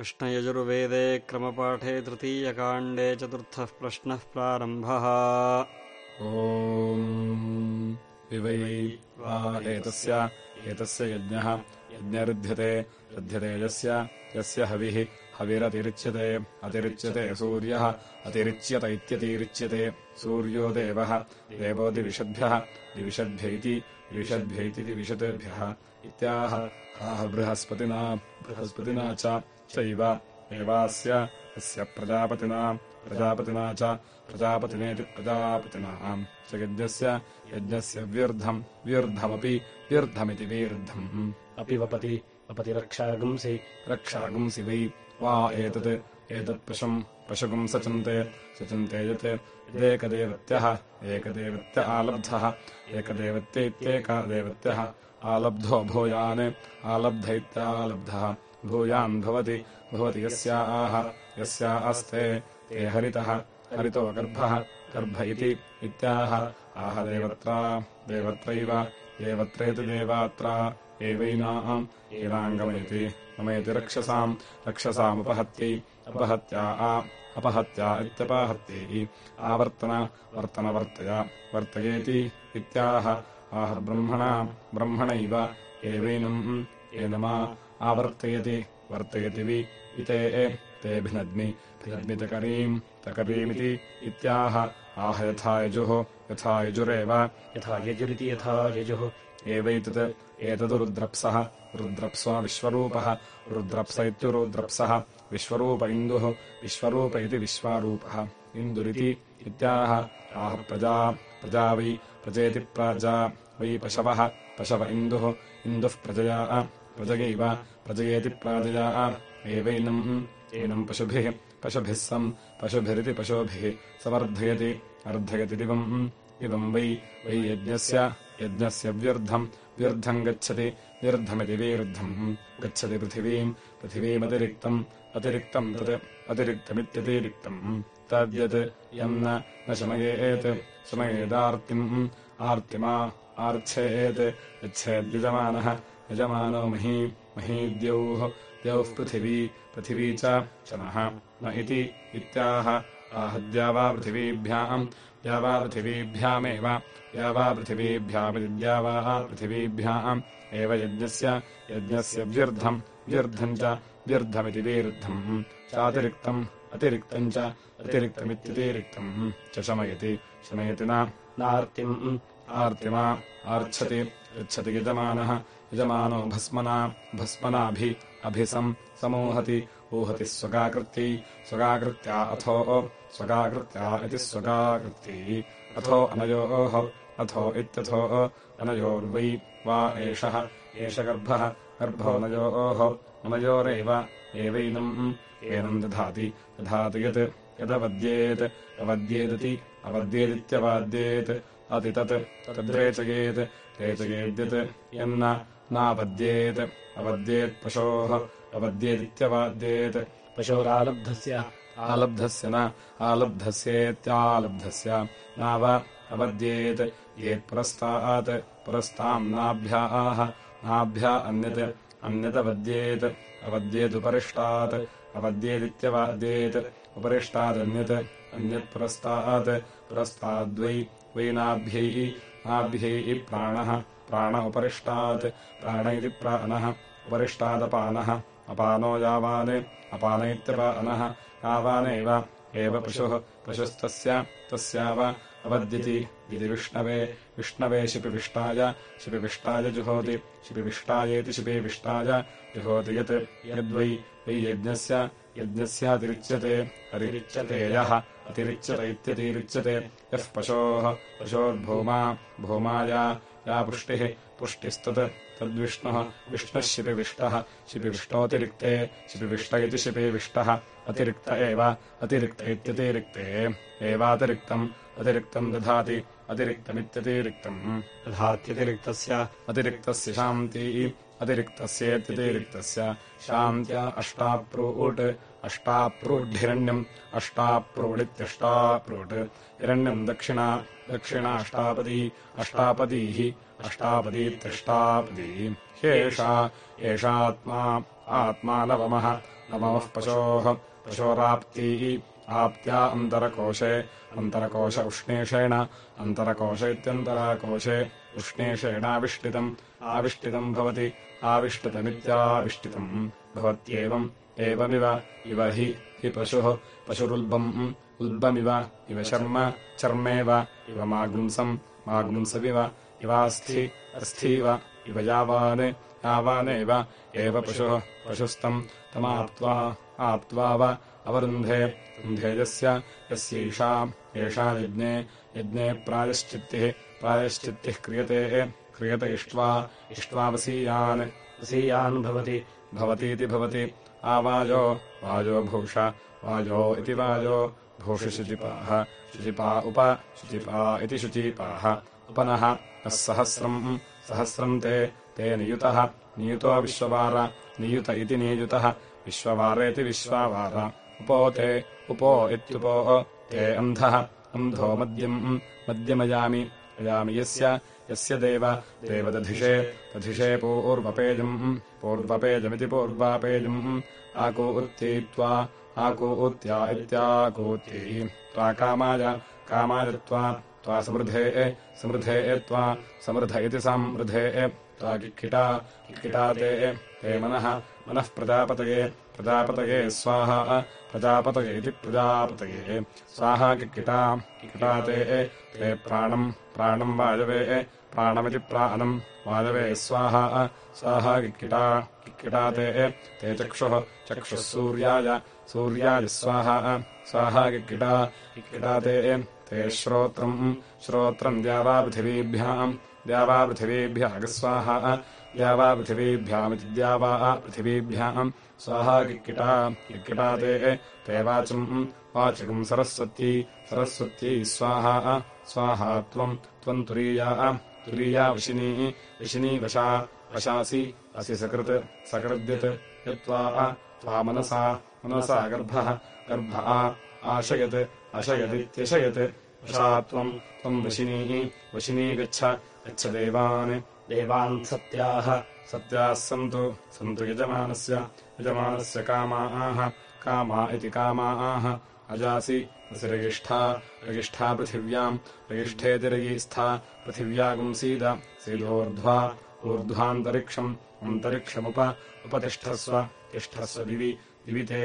कृष्णयजुर्वेदे क्रमपाठे तृतीयकाण्डे चतुर्थः प्रश्नः प्रारम्भः। विवै वा एतस्य यज्ञः यज्ञरुध्यते रुध्यते यस्य यस्य हविः हविरतिरिच्यते अतिरिच्यते सूर्यः अतिरिच्यत इत्यतिरिच्यते सूर्यो देवः देवो दिविषद्भ्यः दिविषद्भ्यैति विषद्भ्यैति दिविषद्भ्यः इत्याह। आह बृहस्पतिना बृहस्पतिना चैव एवास्य अस्य प्रजापतिना प्रजापतिना च प्रजापतिनेति प्रजापतिना च यज्ञस्य यज्ञस्य व्यर्थम् व्यर्थमपि व्यर्थमिति वीर्धम्। अपि वपति वपति रक्षागुंसि रक्षागुंसि वै। वा एतत् एतत्पशुम् पशुगुम् सचन्ते सचन्ते यत् यदेकदेवत्यः एकदेवत्य आलब्धः। एकदेवत्य इत्येकदेवत्यः आलब्धो भूयान् आलब्ध इत्यालब्धः भूयान् भवति भवति यस्या आह यस्या अस्ते ते हरितः हरितो गर्भः गर्भ इति इत्याह। आह देवत्रा देवत्रैव देवत्रेति देवात्रा एवैनाम् एनाङ्गमयति गमयति रक्षसाम् रक्षसामुपहत्यै अपहत्या आ अपहत्या इत्यपाहत्यै। आवर्तन वर्तनवर्तय वर्तयेति इत्याह। आह ब्रह्मणा ब्रह्मणैव एवैनम् एनमा आवर्तयति वर्तयति वि इते ते भिनद्मि भिनद्मितकरीम् तकरीमिति इत्याह आह यथा यजुः यथा यजुरेव। यथा यजुरिति यथा यजुः। एवैतत् एतदुरुद्रप्सः रुद्रप्स्वा विश्वरूपः। रुद्रप्स इत्युरुद्रप्सः विश्वरूप इन्दुः विश्वरूप इति विश्वारूपः। इन्दुरिति इत्याह आह प्रजा प्रजा वै प्रजेति प्राजा वै पशवः पशव इन्दुः इन्दुः प्रजया। प्रजयैव प्रजयेति प्राजया। एवैनम् एनम् पशुभिः पशुभिः सम् पशुभिरिति पशुभिः समर्धयति अर्धयति दिवम्। इदम् वै वै यज्ञस्य यज्ञस्य व्यर्थम् व्यर्थम् गच्छति व्यर्थमिति वीर्धम्। गच्छति पृथिवीम् पृथिवीमतिरिक्तम् अतिरिक्तम् तत् अतिरिक्तमित्यतिरिक्तम्। तद्यत् यम् न शमयेत् शमयेदार्तिम्। आर्तिमा आर्च्छेत् यच्छेद्यजमानः यजमानो मही, महीद्यौः, द्यौः पृथिवी पृथिवी च नः न इति इत्याह। आहद्यावापृथिवीभ्याम् द्यावापृथिवीभ्यामेव द्यावापृथिवीभ्यामिद्यावाः पृथिवीभ्याम्। एव यज्ञस्य यज्ञस्य व्यर्थम् व्यर्थम् च व्यर्थमिति वीर्धम् चातिरिक्तम्, अतिरिक्तम् च, अतिरिक्तमित्यतिरिक्तम्। च शमयति शमयति नार्तिम्, आर्तिमा, आर्च्छति। यच्छति यजमानः। यजमानो भस्मना भस्मनाभि अभिसम् समूहति। ऊहति स्वगाकृत्यै स्वगाकृत्या अथो। स्वगाकृत्या इति स्वगाकृत्यै अथो अनयोः। अथो इत्यथो अनयोर्वै वा एषः। एष गर्भः। गर्भोऽनयोः अनयोरेव एवैनम्। एनम् दधाति। दधाति यत् यदवद्येत्। अवद्येदिति। अवद्येदित्यवाद्येत्। अति तत्। तद्रेचयेत् रेचयेद्यत् यन्न नापद्येत् अवद्येत्पशोः अवद्येदित्यवाद्येत् पशोरालब्धस्य आलब्धस्य न आलब्धस्येत्यालब्धस्य नाव अवद्येत् येत्पुरस्तात् पुरस्ताम् नाभ्याः नाभ्या अन्यत् अन्यदवद्येत् अवद्येदुपरिष्टात् अवद्येदित्यवाद्येत् उपरिष्टादन्यत् अन्यत्पुरस्तात् पुरस्ताद्वै वै नाभ्यैः नाभ्यैः प्राणः प्राण उपरिष्टात् प्राण इति प्राणः उपरिष्टादपानः अपानो यावान् अपान इत्यपानः यावानेव एव पशुः पशुस्तस्य तस्याव अवद्यति इति विष्णवे विष्णवे शिपिविष्टाय शिपिविष्टाय जुहोति शिपिविष्टायेति शिपिविष्टाय जुहोति यत् यद्वै वै यज्ञस्य यज्ञस्यातिरिच्यते अतिरिच्यते यः अतिरिच्यत इत्यतिरिच्यते यः पशोः पशोर्भूमा भूमाया या पुष्टिः पुष्टिस्तत् तद्विष्णुः विष्णुः शिपिविष्टः शिपिविष्टोऽतिरिक्ते शिपिविष्ट इति शिपिविष्टः अतिरिक्त एव अतिरिक्त इत्यतिरिक्ते एवातिरिक्तम् अतिरिक्तम् दधाति अतिरिक्तमित्यतिरिक्तम् दधात्यतिरिक्तस्य अतिरिक्तस्य शान्ती अतिरिक्तस्येत्यतिरिक्तस्य शान्त्या अष्टाप्रूट् अष्टाप्रूढ्हिरण्यम् अष्टाप्रूडित्यष्टाप्रूट् हिरण्यम् दक्षिणा दक्षिणाष्टापदी अष्टापदीः अष्टापदीत्यष्टापदी। ह्येषा एषात्मा आत्मा नवमः नवमः पशोः पशोराप्तीः आप्त्या अन्तरकोशे अन्तरकोश उष्णेषेण अन्तरकोश इत्यन्तराकोशे उष्णेषेणाविष्टितम् आविष्टितम् भवति आविष्टितमित्याविष्टितम्। भवत्येवम् एवमिव इव हि हि पशुः पशुरुल्बम्। उल्बमिव इव शर्म चर्मेव इव मागुंसम् मागुंसमिव इवास्थि अस्थीव इव यावान् यावानेव एव पशुः पशुस्तम्। तमाप्त्वा आप्त्वा व अवरुन्धे रुन्धे यस्य यस्यैषा एषा यज्ञे यज्ञे प्रायश्चित्तिः प्रायश्चित्तिः क्रियते क्रियत इष्ट्वा इष्ट्वावसीयान् वसीयान् भवति भवतीति भवति। आवाजो वाजो भूषा वाजो इति वाजो भूषुशुचिपाः शुचिपा उप शुचिपा इति शुचीपाः। उपनः नः सहस्रम् ते ते नियुतः नियुतो विश्ववार नियुत इति नियुतः विश्ववारेति विश्वावार। उपो ते उपो इत्युपो ते अन्धः अन्धो मद्यम् मद्यमयामि अयामि यस्य यस्य देव, देवदधिषे दधिषे पूर्वपेजम् पूर्वपेजमिति पूर्वापेजम् आकूत्तीत्वा आकूत्या इत्याकूत्यै त्वा कामाय कामाय त्वा त्वा समृधे समृधे त्वा, समृध इति समृधे। त्वा किक्किटा किक्किटा ते ते मनः मनः प्रजापतये प्रजापतये स्वाहा, प्रजापतये इति प्रजापतये। स्वाहा किक्किटा किक्किटा ते ते प्राणम् प्राणम् वायवे प्राणमिति प्राणम् वायवे स्वाहा स्वाहा किक्किटा किक्किटा ते। ते चक्षुः चक्षुः सूर्याय सूर्याय स्वाहा स्वाहा किक्किटा किक्किटा ते। ते श्रोत्रम् श्रोत्रम् द्यावापृथिवीभ्याम् द्यावापृथिवीभ्यागस्वाहा द्यावापृथिवीभ्यामिति द्यावा पृथिवीभ्याम्। स्वाहा किक्किटा किक्किटा ते। ते वाचम् वाचकम् सरस्वती सरस्वती स्वाहा स्वाहा त्वम् त्वम् तुरीया तुरीया वशिनी वशिनी वशा वशासि असि सकृत् सकृद्यत् यत्त्वा त्वा मनसा मनसा गर्भः गर्भ आशयत् अशयदित्यशयत् वशा त्वम् त्वम् वशिनी वशिनी गच्छ गच्छ देवान्। देवान् सत्याः सत्याः सन्तु सन्तु यजमानस्य यजमानस्य कामाः कामा इति कामाः। अजासि रगिष्ठा रगिष्ठा पृथिव्याम् रगिष्ठेति रयीस्था पृथिव्यागुंसीद सीदोर्ध्वा ऊर्ध्वान्तरिक्षम् अन्तरिक्षमुप उपतिष्ठस्व तिष्ठस्व दिवि दिवि ते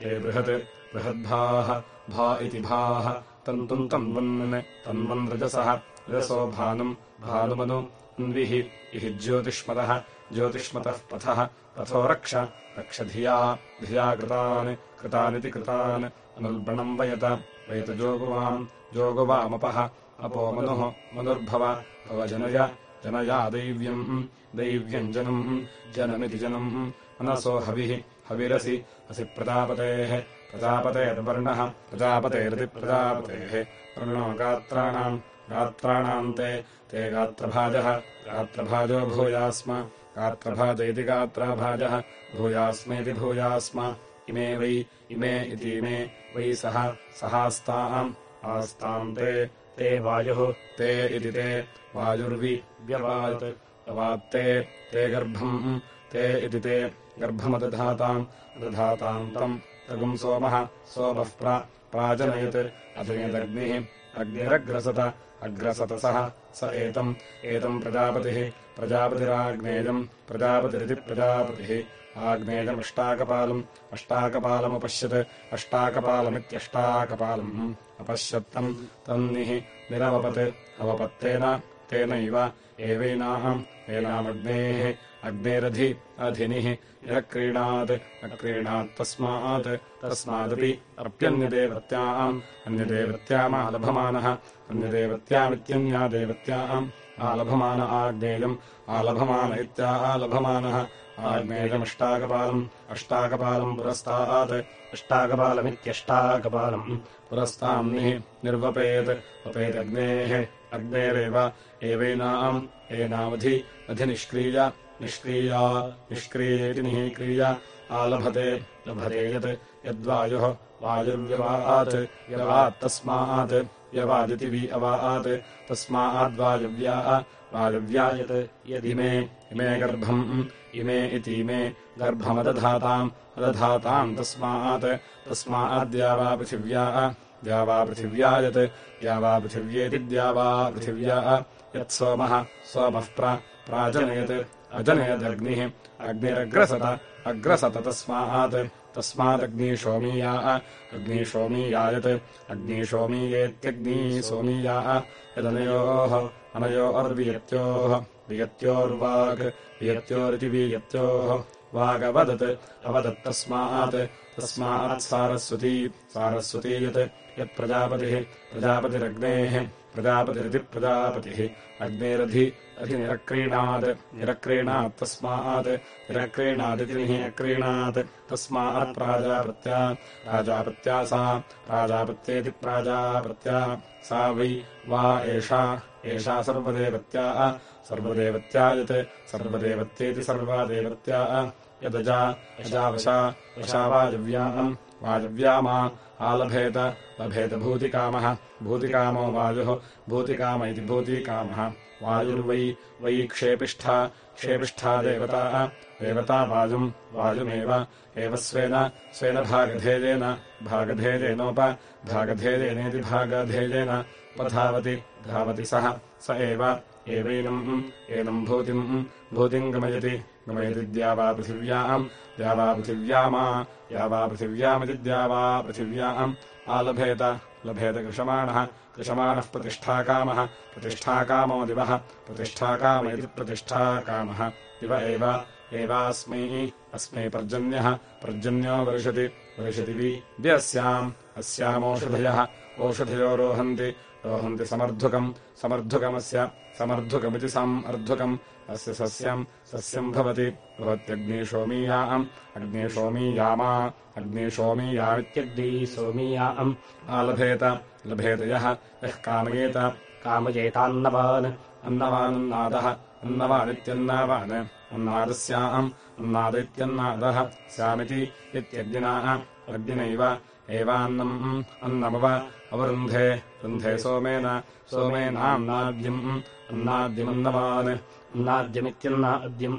ते बृहत् बृहद्भाः भा इति भाः तन्तुम् तन्वन् तन्वन् रजसः रजसो भानुम् भानुमनु अन्विः इहि ज्योतिष्मतः ज्योतिष्मतः पथः पथो रक्ष रक्ष धिया धिया कृतान् कृतानिति कृतान् अनुल्बणम् वयत वयत जोगुवाम् जोगुवामपः अपो मनुः मनुर्भव। भव जनय दैव्यम् दैव्यम् जनम् जनमिति जनम्। मनसो हविः हविरसि असि प्रजापतेः। प्रजापतेर्वर्णः प्रजापतेरिति प्रजापतेः। वर्णो गात्राणाम् गात्राणाम् ते। ते गात्रभाजः गात्रभाजो भूयास्म। गात्रभाज इति गात्राभाजः भूयास्मेति भूयास्म इमे वै इमे इतीमे वै सः सहास्ताम् आस्ताम् ते ते वायुः ते इति ते वायुर्वि व्यवात् अवात्ते ते गर्भम् ते इति ते गर्भमदधाताम् दधाताम् तम् तगुम् सोमः सोमः प्राजनयत् अजयदग्निः अग्निरग्रसत अग्रसतसः स एतम् एतम् प्रजापतिः प्रजापतिराग्नेयम् प्रजापतिरिति प्रजापतिः आग्नेयमष्टाकपालम् अष्टाकपालमुपश्यत् अष्टाकपालमित्यष्टाकपालम् अपश्यत्तम् तन्निः निरवपत् अवपत्तेन तेनैव एवैनाम् एनामग्नेः अग्नेरधि अधिनिः यः क्रीणात् अक्रीणात्तस्मात् तस्मादपि अप्यन्यदेवत्याम् अन्यदेवत्यामालभमानः अन्यदेवत्यामित्यन्या देवत्याम् आलभमान आग्नेयम् आलभमान इत्यालभमानः आग्नेयमष्टाकपालम् अष्टाकपालम् पुरस्तात् अष्टाकपालमित्यष्टाकपालम् पुरस्ताम्निः निर्वपेत्। वपेदग्नेः अग्नेरेव एवैनाम् एनावधि अधिनिष्क्रीय निष्क्रिया निष्क्रियेति निःक्रिया आलभते लभते यत् यद्वायुः वायुर्व्यवात् व्यवात्तस्मात् व्यवादिति वि अवात् तस्माद्वायुव्या वायव्या यत् यदिमे इमे गर्भम् इमे इतीमे गर्भमदधाताम् अदधाताम् तस्मात्। तस्माद्द्यावा पृथिव्या द्यावा पृथिव्या यत् द्यावा पृथिव्येति द्यावा पृथिव्या यत्सोमः सोमः प्राजनयत्। अजनयदग्निः। अग्निरग्रसत। अग्रसत तस्मात्। तस्मादग्निशोमीया अग्निशोमीया यत् अग्निशोमीयेत्यग्निसोमीया यदनयोः अनयोर्वियत्योः वियत्योर्वाक् वियत्योरिति वियत्योः वागवदत् अवदत्तस्मात् तस्मात् सारस्वती सारस्वती यत् यत्प्रजापतिः प्रजापतिरग्नेः प्रजापतिरिति प्रजापतिः। अग्नेरधि अधिनिरक्रीणात् निरक्रीणात् तस्मात् निरक्रीणादिति निरक्रीणात् तस्मात् प्राजापत्या प्राजापत्या सा प्राजापत्येति प्राजापत्या। सा वै वा एषा एषा सर्वदेवत्या सर्वदेवत्या यत् सर्वदेवत्येति सर्वादेवत्या यदजा यजा वशा वशा वायव्याम् वायव्यामा आलभेत लभेत भूतिकामः भूतिकामो वायुः भूतिकाम इति भूतिकामः। वायुर्वै वै क्षेपिष्ठा क्षेपिष्ठा देवता देवता वायुम् वायुमेव एव स्वेन स्वेन भागधेयेन भागधेयेनोप भागधेयेनेति भागधेयेन उपधावति धावति सः। स एव। एवैनम् एनम् भूतिम्। भूतिम् गमयति। गमयति द्यावा पृथिव्याम्। द्यावा पृथिव्यामा। द्यावा पृथिव्यामिति द्यावा पृथिव्याम्। आलभेत। लभेत कृषमाणः। कृषमाणः प्रतिष्ठाकामः प्रतिष्ठाकामो दिवः प्रतिष्ठाकाम इति प्रतिष्ठाकामः दिव एव। एवास्मै। अस्मै पर्जन्यः। पर्जन्यो वर्षति। वर्षति वि अस्याम् अस्यामोषधयः ओषधयो रोहन्ति रोहन्ति समर्धुकम् समर्धुकमस्य समर्धुकमिति सम् अर्धुकम् अस्य सस्यम् सस्यम् भवति भवत्यग्निशोमीयाम् अग्निशोमीयामा अग्निशोमीयामित्यग्नि सोमीयाम् आलभेत लभेत यः यः कामयेत कामयेतान्नवान् अन्नवानन्नादः अन्नवानित्यन्नावान् अन्नादस्याम् अन्नादैत्यन्नादः स्यामिति इत्यग्निना अग्निनैव एवान्नम् अन्नमव अवरुन्धे रुन्धे सोमेन सोमेनान्नाद्यम् अन्नाद्यमन्नवान् अन्नाद्यमित्यन्नाद्यम्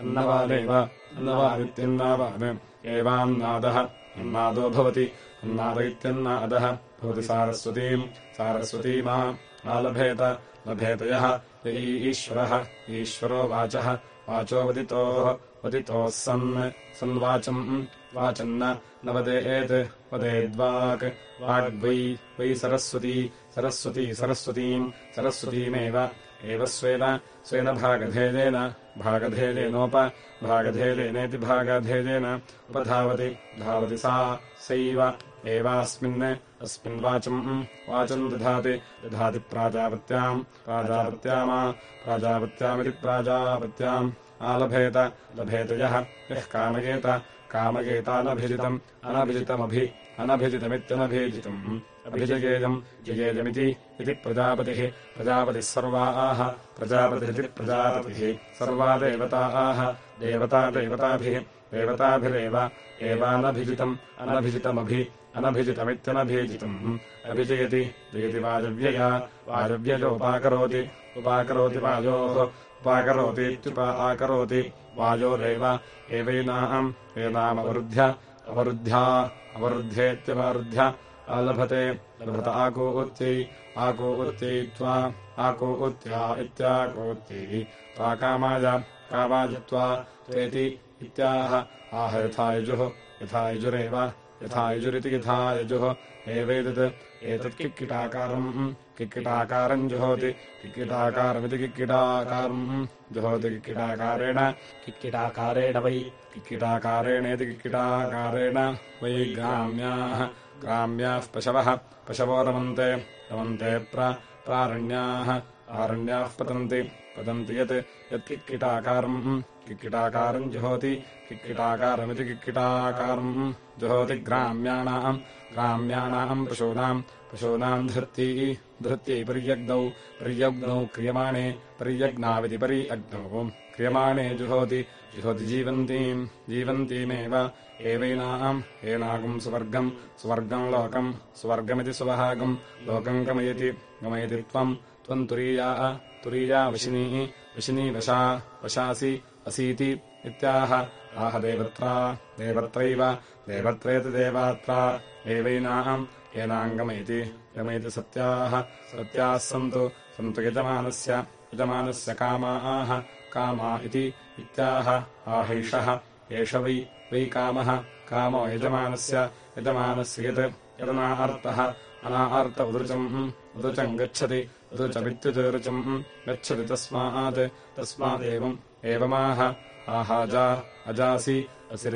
अन्नवानेव अन्नवानित्यन्नावान् एवान्नादः अन्नादो भवति अन्नाद इत्यन्नादः भवति सारस्वतीम् सारस्वतीमा लभेत यः य ईश्वरः ईश्वरो वाचः वाचो वदितोः वदितोः सन् सन्वाचम् वाचन्न न वदेत् वदेद्वाक् वाग्वै वै सरस्वती सरस्वती सरस्वतीम् सरस्वतीमेव एव स्वेन स्वेन भागधेयेन भागधेयेनोप भागधेयेनेति भागधेयेन उपधावति धावति सा सैव एवास्मिन् अस्मिन् वाचम् वाचम् दधाति दधाति प्राजापत्याम् प्राजापत्यामा प्राजापत्यामिति प्राजापत्याम् आलभेत लभेत यः। यः कामयेत कामयेतानभिजितम् अनभिजितमभि अनभिजितमित्यनभिजितम्। अभिजयेयम् जयेयमिति इति प्रजापतिः। प्रजापतिः सर्वाः प्रजापतिरिति प्रजापतिः सर्वा देवताः देवता देवताभिः। देवताभिरेव। एवानभिजितम् अनभिजितमभि अनभिजितमित्यनभिजितम् अभिजयति। जयति वायव्यया वायव्ययोपाकरोति उपाकरोति। वायोः उपाकरोतीत्युपा आकरोति। वायोरेव एवैनाम्। एनामवरुध्य अवरुद्ध्या। अवरुध्येत्यवरुध्य अलभते। लभत आकूत्यै। आकूत्यै त्वा। आकूत्या इत्याकूत्यै। त्वा कामाय। कामायत्वा त्वेति इत्याह। आह यथा यजुः। यथा यजुरिति यथा यजुः। एवेतत् एतत् किक्किटाकारम्। किक्किटाकारम् जुहोति। किक्किटाकारमिति किक्किटाकारम्। जुहोति किक्किटाकारेण। किक्किटाकारेण वै। किक्किटाकारेणेति किक्किटाकारेण। वै ग्राम्याः। ग्राम्याः पशवः। पशवो रमन्ते। रमन्ते प्रारण्याः। आरण्याः पतन्ति। पतन्ति यत् यत्किक्किटाकारम् किक्किटाकारम् जुहोति। किक्किटाकारमिति किक्किटाकारम्। जुहोति ग्राम्याणाम् ग्राम्याणाम् पशूनाम् पशूनाम् धृत्यै धृत्यै पर्यग्नौ पर्यग्नौ क्रियमाणे पर्यग्नाविति परि अग्नौ क्रियमाणे जुहोति जुहोति जीवन्तीम् जीवन्तीमेव एवैनाम् एनागम् सुवर्गम् सुवर्गम् लोकम् सुवर्गमिति सुवहागम् लोकम् गमयति गमयति त्वम् त्वम् तुरीया तुरीया वशिनी वशिनी वशा वशासि असीति इत्याह। आह देवत्रा देवत्रैव देवत्रेति देवात्रा एवैनाम् एनाङ्गमैति गमैति सत्याः। सत्याः सन्तु सन्तु यजमानस्य यजमानस्य कामाः। कामा इति इत्याह आहैषः एष वै वै कामः। कामो यजमानस्य यजमानस्य यत् यदनार्तः अनार्त उदृचम् उदृचम् गच्छति उदृचमित्युदृचम् गच्छति तस्मात् तस्मादेवम् एवमाह। आहाजा अजासि असि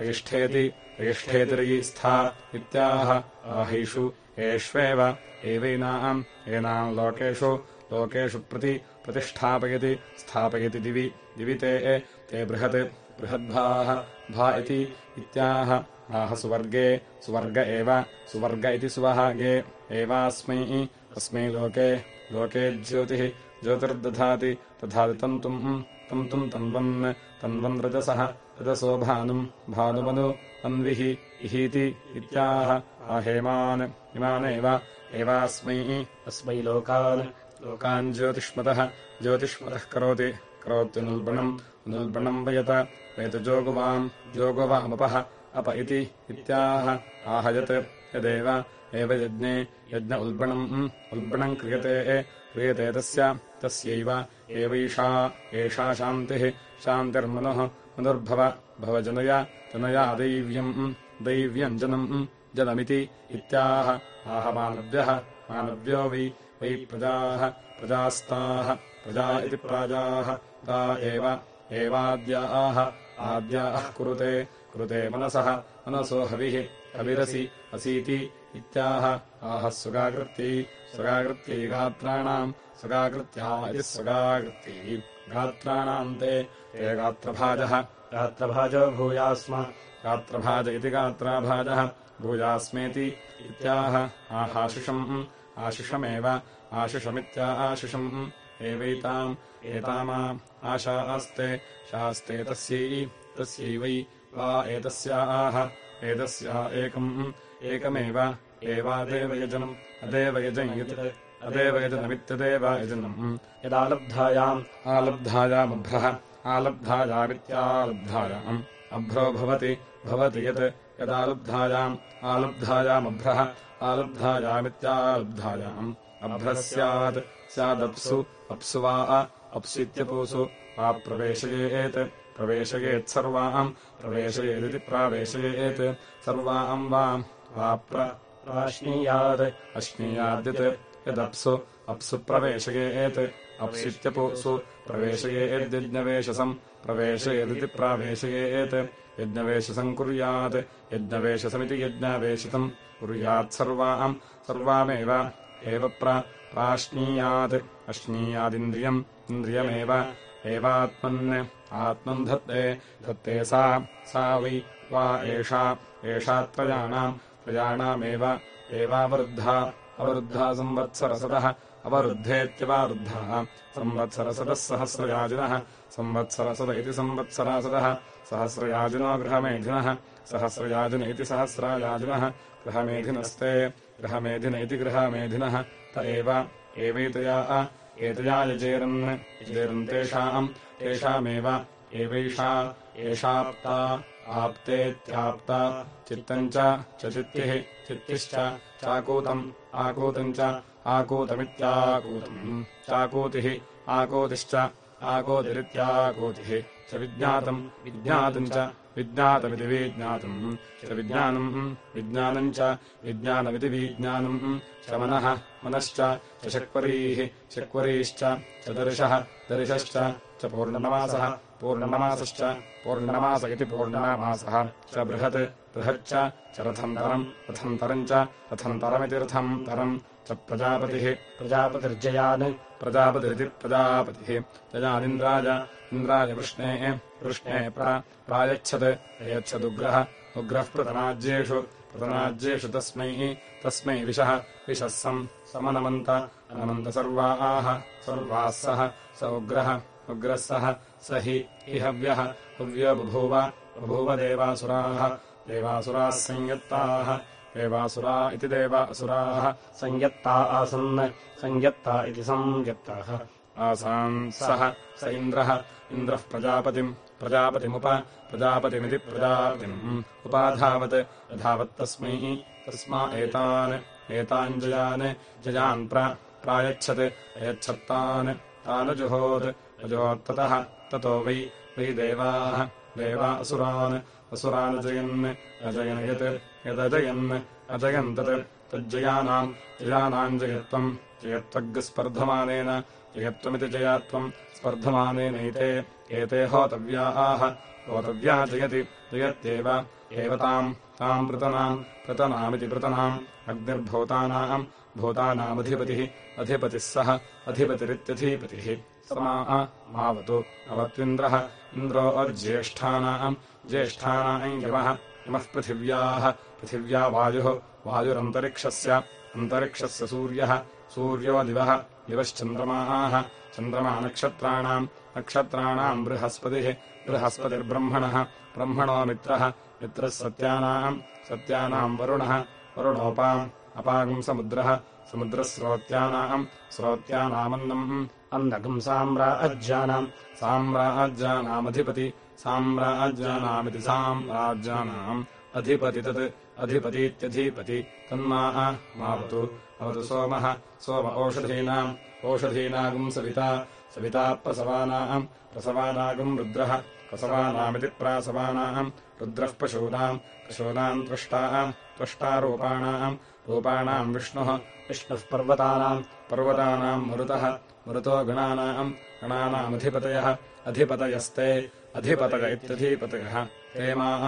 रगिष्ठा रगिष्ठेति रगिष्ठेति रयिस्था इत्याह आहैषु। एष्वेव एवैनाम् एनाम् लोकेषु। लोकेषु प्रति प्रतिष्ठापयति स्थापयति दिवि। दिवि ते ते बृहत्। बृहद्भाः भा इति इत्याह। आह सुवर्गे सुवर्ग एव। सुवर्ग इति सुवहागे। एवास्मै अस्मै लोके। लोके ज्योतिः। ज्योतिर्दधाति। दधाति तन्तुम् तन्तुम् तन्वन् तन्वन् रजसः रजसो भानुम्। भानुमनु अन्विः इहीति इत्याह। आहेमान् इमानेव एवास्मै। अस्मै लोकान्। लोकान् ज्योतिष्मतः। ज्योतिष्मतः करोति। करोत्यनुल्बणम् अनुल्बणम् वयत। वेतजोगुवाम् जोगुवामपः। अप इति इत्याह। आहयत्। यदेव। एव यज्ञे। यज्ञ उल्बणम्। उल्बणम् क्रियते। क्रियते तस्य तस्यैव एवैषा, एषा शान्तिः, शान्तिर्मनुः, मनुर्भव, भवजनया, जनया दैव्यम् दैव्यम् जनम् जनमिति इत्याह। आह मानव्यः, मानव्यो वै वै प्रजाः, प्रजास्ताः, प्रजा इति प्राजाः, ता एव, एवाद्याः, आद्याः कुरुते कुरुते मनसः, मनसो हविः, हविरसि असीति इत्याह। आह स्वगाकृत्यै स्वगाकृत्यै गात्राणाम् स्वगाकृत्या इति स्वगाकृत्यै गात्राणाम् ते ते गात्रभाजः। रात्रभाजो भूयास्म। गात्रभाज इति गात्राभाजः। भूयास्मेति इत्याह। आहाशिषम् आशिषमेव। आशिषमित्या आशिषम्। एवैताम् एतामा। आशा आस्ते शास्ते तस्यै तस्यै वै। वा एतस्याः एतस्या एकम् एकमेव। एवादेव यजनम् अदेव यजन् यत् अदेव यजनमित्यदेव यजनम् यदालब्धायाम् आलब्धायामभ्रः आलब्धायामित्यालब्धायाम् अभ्रो भवति भवति यत् यदालब्धायाम् आलब्धायामभ्रः आलब्धायामित्यालब्धायाम् अभ्रः स्यात् स्यादप्सु अप्सु वा अप्सित्यपूसु वा प्रवेशयेत् प्रवेशयेत् सर्वाम् प्रवेशयेदिति प्रावेशयेत्। सर्वाम् वा प्राश्नीयात् अश्नीयाद्यत् यदप्सु अप्सु प्रवेशयेत् अप्सित्यपूसु प्रवेशयेद्यज्ञवेशसम् प्रवेशयेदिति प्रावेशयेत् यज्ञवेशसम् कुर्यात् यज्ञवेशसमिति यज्ञावेशितम् कुर्यात् सर्वाम् सर्वामेव एव प्राश्नीयात् अश्नीयादिन्द्रियम् इन्द्रियमेव एवात्मन् आत्मन् धत्ते धत्ते सा सा वै वा एषा एषा त्रयाणाम् त्रयाणामेव एवावरुद्धा अवरुद्धा संवत्सरसदः। अवरुद्धेत्यवारुद्धः। संवत्सरसदः सहस्रयाजिनः संवत्सरसद इति संवत्सरासदः। सहस्रयाजिनो गृहमेधिनः सहस्रयाजिन इति सहस्रायाजिनः गृहमेधिनस्ते। गृहमेधिन इति गृहमेधिनः। त एव। एवैतया एतया यजेरन्। यजेरन् तेषाम्। तेषामेव। एवैषा। एषाप्ता। आप्तेत्याप्ता। चित्तम् च चित्तिः। चित्तिश्च। चाकूतम्। आकूतम् च आकूतमित्याकूतम् चाकूतिः आकूतिश्च आकूतिरित्याकूतिः च विज्ञातम् विज्ञातम् च विज्ञातमिति विज्ञातम्। च विज्ञानम् विज्ञानम् च विज्ञानमिति विज्ञानम्। च मनः मनश्च च शक्वरीः शक्वरीश्च च दर्शः दर्शश्च च पूर्णनमासः पूर्णनमासश्च पूर्णनमास इति पूर्णनामासः। च बृहत् बृहच्च च रथन्तरम् रथन्तरम् च रथन्तरमिति रथन्तरम् च प्रजापतिः प्रजापतिर्जयान् प्रजापतिरिति प्रजापतिः जयानिन्द्राय इन्द्राय वृष्णेः वृष्णे प्रायच्छत् यच्छदुग्रः उग्रः। प्रतनाज्येषु प्रतनाज्येषु तस्मै तस्मै विशः विशः सम् समनमन्त अनमन्त सर्वाः सर्वाः सः स उग्रः उग्रः सः स हि हि हव्यः हव्यो बभूव बभूव देवासुराः देवासुराः संयत्ताः। देवासुरा इति देव असुराः संयत्ता आसन् संयत्ता इति संयत्ताः। आसाम् सः। स इन्द्रः। इन्द्रः प्रजापतिम्। प्रजापतिमुप। प्रजापतिमिति प्रजापतिम् उपाधावत्। धावत्तस्मै तस्मा। एतान्। एतान् जयान्। जयान् प्रायच्छत्। अयच्छत्तान्। तानजुहोत् अजोत्ततः। ततो वै। वै देवाः। देवा असुरान् असुरानजयन् अजयन् यत् यदजयन् अजयन् तत्। तज्जयानाम् जयानाम् जयत्वम् जयत्वग्स्पर्धमानेन जयत्वमिति जयात्वम् स्पर्धमानेनैते एते होतव्याः होतव्या जयति जयत्येव एव ताम् ताम् पृतनाम् पृतनामिति पृतनाम् अग्निर्भूतानाम् भूतानामधिपतिः अधिपतिः सः अधिपतिरित्यधिपतिः। समा मावतु अवत्विन्द्रः इन्द्रो अज्येष्ठानाम् ज्येष्ठानाम् यमः यमः पृथिव्याः। पृथिव्या वायुः। वायुरन्तरिक्षस्य। अन्तरिक्षस्य सूर्यः। सूर्यो दिवः दिवश्चन्द्रमाः। चन्द्रमा नक्षत्राणाम् नक्षत्राणाम् बृहस्पतिः। बृहस्पतिर्ब्रह्मणः। ब्रह्मणो मित्रः। मित्रः सत्यानाम्। सत्यानाम् वरुणः। वरुणोपाम्। अपागम् समुद्रः। समुद्रः स्रोत्यानाम् स्रोत्यानामन्नम्। अन्नकम् साम्राज्यानाम्। साम्राज्यानामधिपति साम्राज्यानामिति साम्राज्यानाम् अधिपति तत् अधिपतीत्यधिपति तन्मा मावतु। भवतु सोमः सोम ओषधीनाम् ओषधीनागम् सविता सविता प्रसवानाम् प्रसवानागम् रुद्रः प्रसवानामिति प्रासवानाम् रुद्रः पशूनाम् पशूनाम् त्वष्टाम् त्वष्टारूपाणाम् रूपाणाम् विष्णुः विष्णुः पर्वतानाम् पर्वतानाम् मरुतः मरुतो गणानाम् गणानामधिपतयः अधिपतयस्ते अधिपतय इत्यधिपतयः ते माः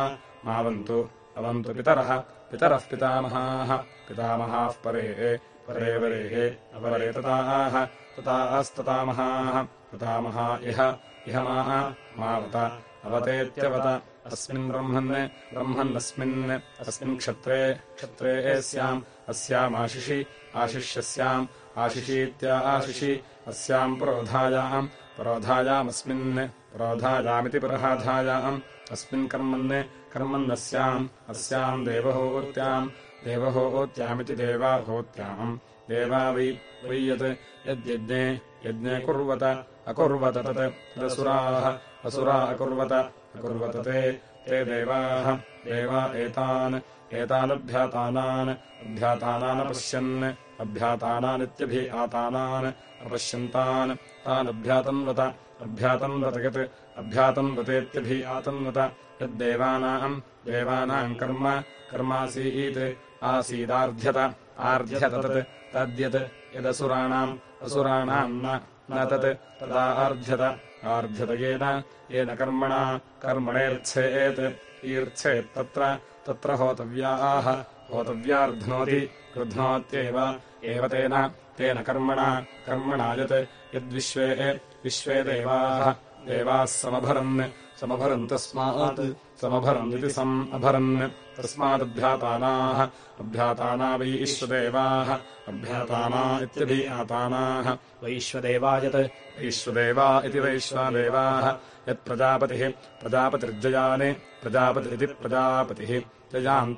मावन्तु अवन्तु पितरः पितरः पितामहाः पितामहाः परे परे वरेः अपरे तताः ततास्ततामहाः पितामहा इह इह माः मावत अवतेत्यवत अस्मिन् ब्रह्मन् ब्रह्मन्नस्मिन् अस्मिन् क्षत्रे क्षत्रे स्याम् अस्यामाशिषि आशिष्यस्याम् आशिषीत्या आशिषि अस्याम् पुरोधायाम् पुरोधायामस्मिन् पुरोधायामिति अस्मिन् कर्मन् कर्मन्नस्याम् अस्याम् देवहूत्याम् देवहूत्यामिति देवाहूत्याम्। देवा वै वै यत् यद्यज्ञे यज्ञे कुर्वत अकुर्वत तत् तदसुराः असुरा अकुर्वत अकुर्वत ते ते देवाः। देवा एतान् एतानभ्यातानान् अभ्यातानानपश्यन् अभ्यातानानित्यभि आतानान् अपश्यन्तान् तानभ्यातन्वत अभ्यातन्वत यत् अभ्यातन्वतेत्यभि आतन्वत यद्देवानाम् देवानाम् कर्म कर्मासीत् आसीदार्ध्यत आर्ध्यत तत् तद्यत् यदसुराणाम् असुराणाम् न तत् तदा आर्ध्यत आर्ध्यत येन येन कर्मणा कर्मणेऽर्थेत् ईर्च्छेत्तत्र तत्र होतव्याः होतव्यार्ध्नोति गृध्नोत्येव एव तेन तेन कर्मणा कर्मणा यत् यद्विश्वे विश्वे देवाः देवाः समभरन्। समभरन् तस्मात् समभरन्निति सम् अभरन्। तस्मादभ्यातानाः अभ्याताना। वै ईश्वदेवाः। अभ्याताना इत्यभि आतानाः। वैश्वदेवायत् ईश्वदेवा इति वैश्वादेवाः। यत्प्रजापतिः प्रजापतिर्जयान्। प्रजापतिरिति प्रजापतिः। जयान्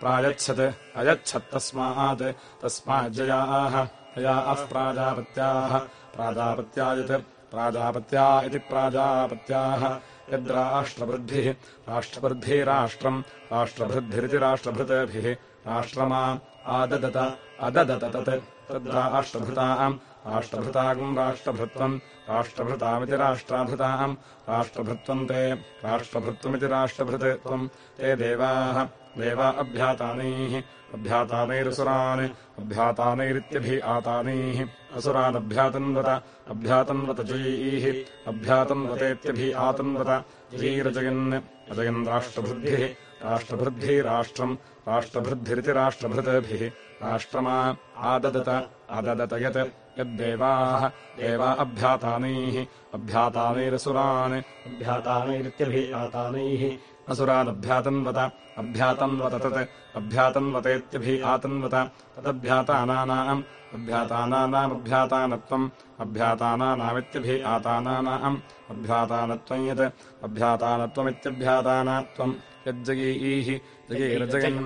प्रायच्छत्। अयच्छत्तस्मात् तस्माज्जयाः। जयाः प्राजापत्याः। प्राजापत्यायत् प्राजापत्या इति प्राजापत्याः यद्राष्ट्रवृद्धिः राष्ट्रवृद्धिराष्ट्रम् राष्ट्रभृद्भिरिति राष्ट्रभृतभिः राष्ट्रमा आददत अददत तत् तद्राष्ट्रभृताम् राष्ट्रभृतागम् राष्ट्रभृत्वम् राष्ट्रभृतामिति राष्ट्राभृताम् राष्ट्रभृत्वम् ते राष्ट्रभृत्वमिति राष्ट्रभृतत्वम् ते देवाः देवा अभ्यातानैः अभ्यातानैरसुरान् अभ्यातानैरित्यभि आतानैः। असुरानभ्यातन्वत अभ्यातन्वत जयैः अभ्यातन्वतेत्यभि आतन्वत जयैरजयन् अजयन् राष्ट्रभृद्भिः राष्ट्रभृद्भिराष्ट्रम् राष्ट्रभृद्भिरिति राष्ट्रभृतभिः राष्ट्रमा आददत अददत यत् यद्देवाः देवा अभ्यातानैः अभ्यातानैरसुरान् अभ्यातानैरित्यभि आतानैः असुरादभ्यातन्वत अभ्यातन्वत तत् अभ्यातन्वतेत्यभि आतन्वत, तदभ्यातानानाम्, अभ्यातानानामभ्यातानत्वम्, अभ्यातानानामित्यभि आतानानाम् अभ्यातानत्वम् यत्, अभ्यातानत्वमित्यभ्यातानात्वम् यज्जयैः जयैरजयन्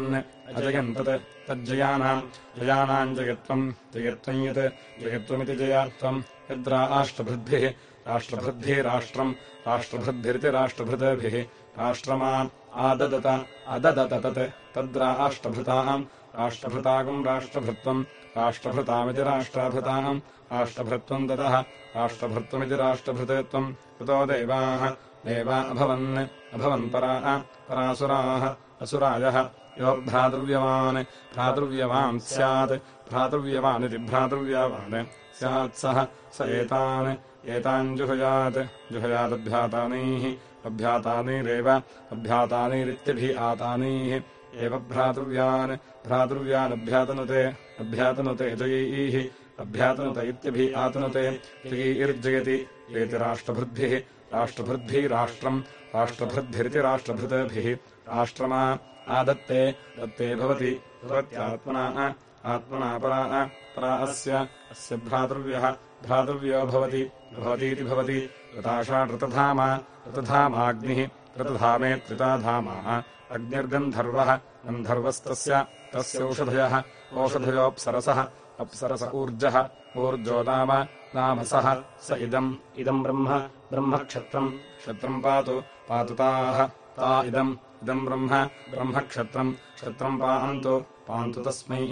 अजयन् तत् तज्जयानाम्, जयानाम् जयत्वम् जयत्वम् यत्, जयत्वमिति जयात्वम् यद्राष्ट्रभृद्भिः राष्ट्रभृद्भिः राष्ट्रम्, राष्ट्रभृद्भिरिति राष्ट्रभृतभिः राष्ट्रमाम् आददत अददत तत् तद्राष्ट्रभृताम् राष्ट्रभृताकम् राष्ट्रभृत्वम्। राष्ट्रभृतामिति राष्ट्राभृताम् राष्ट्रभृत्वम् दतः राष्ट्रभृत्वमिति राष्ट्रभृतत्वम्। कृतो देवाः। देवा अभवन्। अभवन् परा। परासुराः। असुरायः। यो भ्रातृव्यवान् भ्रातृव्यवान् स्यात्। भ्रातृव्यवानिति भ्रातृव्यवान् स्यात् सः एतान्। एतान् जुहयात्। जुहयादभ्यातानैः अभ्यातानैरेव, अभ्यातानैरित्यभिः आतानैः। एव भ्रातृव्यान्, भ्रातृव्यानभ्यातनुते, अभ्यातनुते जयैः, अभ्यातनुत इत्यभिः आतनुते, जयैर्जयति एति राष्ट्रभृद्भिः राष्ट्रभृद्भिः राष्ट्रम्, राष्ट्रभृद्भिरिति राष्ट्रभृतभिः। राष्ट्रमा आदत्ते, दत्ते भवति, भवत्यात्मना, आत्मना परा परा अस्य अस्य भ्रातृव्यः, भ्रातृव्यो भवति, भवतीति भवति। ऋताषा ऋतधामा ऋतधामाग्निः ऋतधामे त्रिताधामाः अग्निर्गन्धर्वः गन्धर्वस्तस्य तस्यौषधयः ओषधयोऽप्सरसः अप्सरस ऊर्जः ऊर्जो नाम नामसः स इदम् इदम् ब्रह्म ब्रह्मक्षत्रम् क्षत्रम् पातु पातु ताः ता इदम् इदम् ब्रह्म ब्रह्मक्षत्रम् क्षत्रम् पान्तु पान्तु तस्मै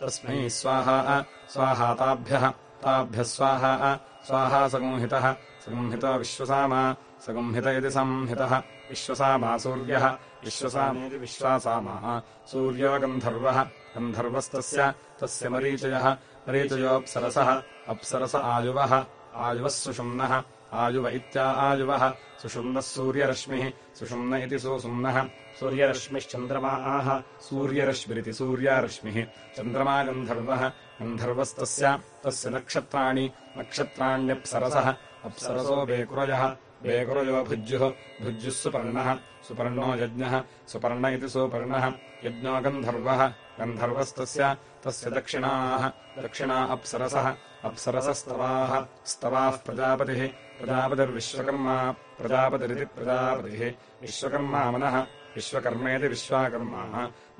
तस्मै स्वाहा स्वाहा ताभ्यः ताभ्यः स्वाहा स्वाहा सगंहितः सगंहितो विश्वसामा सगंहित इति संहितः विश्वसामा सूर्यः विश्वसामेति विश्वासामः सूर्यो गन्धर्वः गन्धर्वस्तस्य तस्य मरीचयः मरीचयोऽप्सरसः अप्सरस आयुवः आयुवः सुषुम्नः आयुव इत्या आयुवः सुषुम्नः सूर्यरश्मिः सुषुम्न इति सुसुम्नः सूर्यरश्मिश्चन्द्रमाः सूर्यरश्मिरिति सूर्यारश्मिः चन्द्रमा गन्धर्वः गन्धर्वस्तस्य तस्य नक्षत्राणि नक्षत्राण्यप्सरसः अप्सरसो बेकुरयः बेकुरयो भुज्युः भुज्युः सुपर्णः सुपर्णो यज्ञः सुपर्ण इति सुपर्णः यज्ञो गन्धर्वः गन्धर्वस्तस्य तस्य दक्षिणाः दक्षिणा अप्सरसः अप्सरसस्तवाः स्तवाः प्रजापतिः प्रजापतिर्विश्वकर्मा प्रजापतिरिति प्रजापतिः विश्वकर्मा मनः विश्वकर्मेति विश्वाकर्मा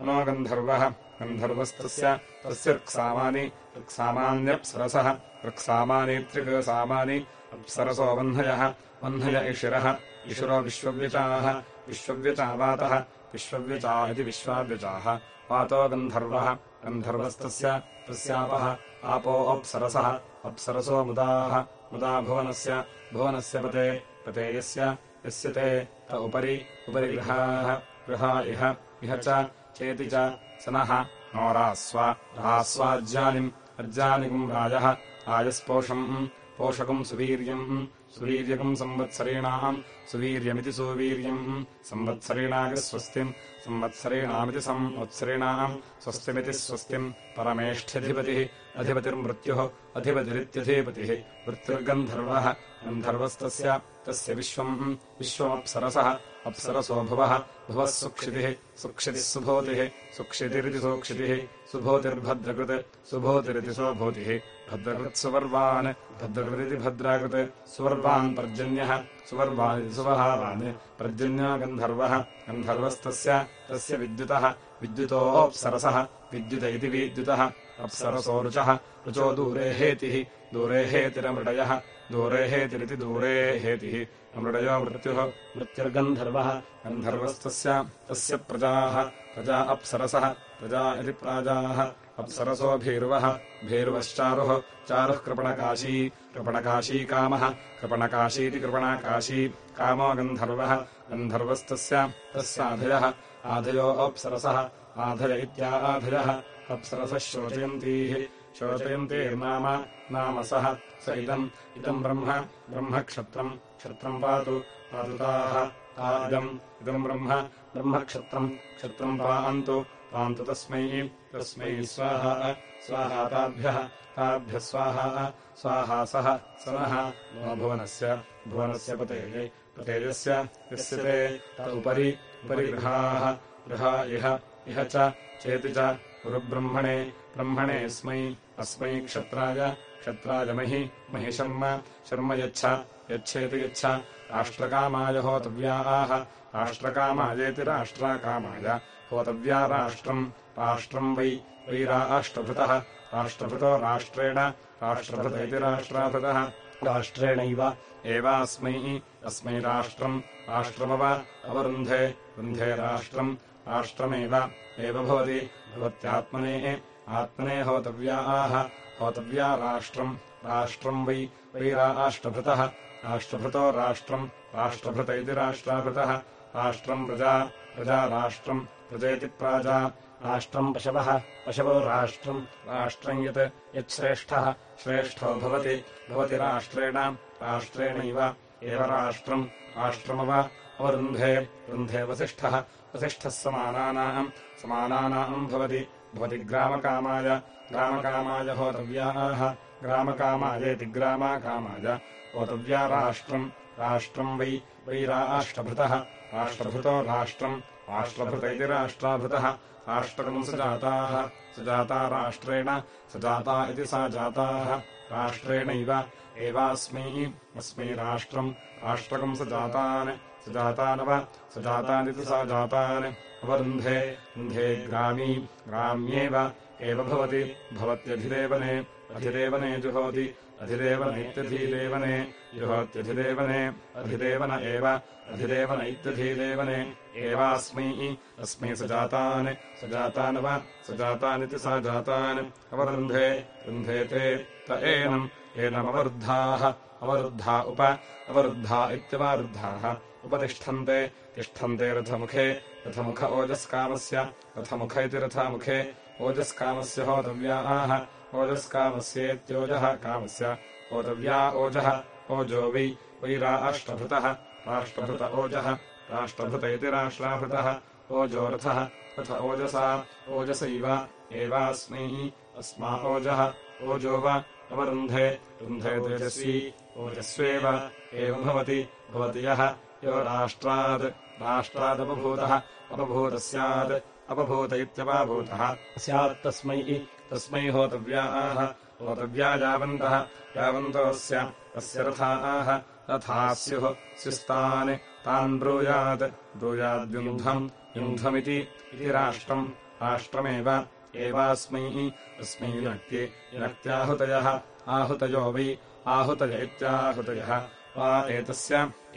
मनो गन्धर्वः गन्धर्वस्तस्य तस्य ऋक्सामानि ऋक्सामान्यप्सरसः ऋक्सामानीत्रिकसामानि अप्सरसो वह्नयः वह्नय इषिरः इषुरो विश्वव्यचाः विश्वव्यचावातः विश्वव्यचा इति विश्वाव्यचाः। वातो गन्धर्वः गन्धर्वस्तस्य तस्यापः आपो अप्सरसः अप्सरसो मुदाः मुदा भुवनस्य भुवनस्य पते पते यस्य यस्य ते त उपरि उपरि गृहाः गृहा इह इह च चेति च स नः नो रास्व रास्वाज्यानिम् अर्जानिकम् राजः राजस्पोषम् पोषकम् सुवीर्यम्। सुवीर्यकम् संवत्सरेणाम्। सुवीर्यमिति सुवीर्यम्। संवत्सरेणागस्वस्तिम् संवत्सरेणामिति संवत्सरेणाम्। स्वस्तिमिति स्वस्तिम्। परमेष्ठ्यधिपतिः। अधिपतिर्मृत्युः। अधिपतिरित्यधिपतिः। मृत्युर्गन्धर्वः। गन्धर्वस्तस्य तस्य विश्वम्। विश्वमप्सरसः। अप्सरसो भुवः भुवः सुक्षितिः। सुक्षितिः सुभूतिः। सुक्षितिरिति सुक्षितिः। सुभूतिर्भद्रकृत्। सुभूतिरिति सुभूतिः भद्रकृत्सुवर्वान् भद्रकृदिति भद्राकृत् सुवर्वान् पर्जन्यः सुवर्वानिति सुवहावान् पर्जन्यो गन्धर्वः गन्धर्वस्तस्य तस्य विद्युतः विद्युतोऽप्सरसः विद्युत इति विद्युतः अप्सरसो रुचः रुचो दूरे हेतिः दूरे हेतिरमृडयः दूरे हेतिरिति दूरे हेतिः अमृडयो मृत्युः मृत्युर्गन्धर्वः गन्धर्वस्तस्य तस्य प्रजाः प्रजा अप्सरसः प्रजा इति प्राजाः अप्सरसो भीरुवः भीरुवश्चारुः। चारुः कृपणकाशी। कृपणकाशी कामः। कृपणकाशीति कृपणाकाशी। कामो गन्धर्वः। गन्धर्वस्तस्य तस्याधयः आधयो अप्सरसः। आधय इत्या आधयः अप्सरसः शोचयन्तीः। शोचयन्तीर्नाम। नाम सः। स इदम्। इदम् ब्रह्म। ब्रह्मक्षत्रम्। क्षत्रम् पातु। पातु ताः। ता इदम्। इदम् ब्रह्म। ब्रह्मक्षत्रम्। क्षत्रम् पान्तु पान्तु तस्मै तस्मै स्वाहा स्वाहा ताभ्यः ताभ्यः स्वाहा स्वाहा सः स नः नो भुवनस्य भुवनस्य पतेः पतेजस्य यस्य ते त उपरि उपरि गृहाः गृहा इह इह च चेति च गुरुब्रह्मणे ब्रह्मणे स्मै अस्मै क्षत्राय क्षत्राय महि महि शर्म शर्म यच्छ यच्छेति यच्छ। राष्ट्रकामाय होतव्याः राष्ट्रकामायेति राष्ट्राकामाय होतव्या राष्ट्रम् राष्ट्रम् वै वै राष्ट्रभृतः राष्ट्रभृतो राष्ट्रेण। राष्ट्रभृत इति राष्ट्राभृतः। राष्ट्रेणैव एवास्मै। अस्मै राष्ट्रम्। राष्ट्रमव अवरुन्धे। वृन्धे राष्ट्रम्। राष्ट्रमेव एव भवति। भवत्यात्मनेः आत्मने होतव्याः होतव्या राष्ट्रम्। राष्ट्रम् वै वै राष्ट्रभृतः राष्ट्रभृतो राष्ट्रम्। राष्ट्रभृत इति राष्ट्राभृतः। राष्ट्रम् प्रजा। प्रजा राष्ट्रम् प्रजेति प्राजा राष्ट्रम् पशवः पशवो राष्ट्रम् राष्ट्रम् यत् यच्छ्रेष्ठः श्रेष्ठो भवति भवति राष्ट्रेण राष्ट्रेणैव एव राष्ट्रम् राष्ट्रमव अवरुन्धे वृन्धे वसिष्ठः वसिष्ठः समानानाम् समानानाम् भवति भवति ग्रामकामाय ग्रामकामाय होतव्याः ग्रामकामायेति ग्रामाकामाय होतव्या राष्ट्रम् राष्ट्रम् वै वै राष्ट्रभृतः राष्ट्रभृतो राष्ट्रम् राष्ट्रभृत इति राष्ट्राभृतः राष्ट्रकम् स जाताः स जाता राष्ट्रेण स जाता इति सा जाताः राष्ट्रेणैव एवास्मै अस्मै राष्ट्रम् राष्ट्रकम् स जातान् स जातानव स जातानिति सा जातान्। अवरुन्धे रुन्धे ग्रामी ग्राम्येव एव भवति भवत्यधिदेवने अधिदेवने जुहोति अधिदेवन इत्यधिदेवने जुहोत्यधिदेवने अधिदेवन एव, अधिदेवन इत्यधिदेवने एवास्मै, अस्मै स जातान् स जातानव स जातान् अवरुन्धे, रुन्धे ते, त एनम्, एनमवरुद्धाः, अवरुद्धा उप, अवरुद्धा इत्यवरुद्धाः। उपतिष्ठन्ते, तिष्ठन्ते रथमुखे, रथमुख ओजस्कामस्य, रथमुख इति रथमुखे, ओजस्कामस्य ओजस्कामस्येत्योजः कामस्य। ओतव्या ओजः, ओजो वै वै राष्ट्रभृतः राष्ट्रभृत ओजः राष्ट्रभृत इति राष्ट्राभृतः। ओजो रथः, रथ ओजसा, ओजसैव। एवास्मै, अस्मा ओजः। ओजो वा, अवरुन्धे, रुन्धे तेजस्वी, ओजस्वेव। एवम् भवति भवति यः। यो राष्ट्रात् राष्ट्रादपभूतः अपभूतः स्यात् अपभूत इत्यपाभूतः। स्यात् तस्मै होतव्याः होतव्या यावन्तः यावन्तोऽस्य अस्य रथाः रथाः। स्युः स्युस्तान् तान् ब्रूयात् ब्रूयाद्युन्धम् युन्धमिति इति राष्ट्रम्। राष्ट्रमेव एवास्मै अस्मै विनक्ति विनक्त्याहुतयः आहुतयो वै आहुतय इत्याहुतयः वा एतस्य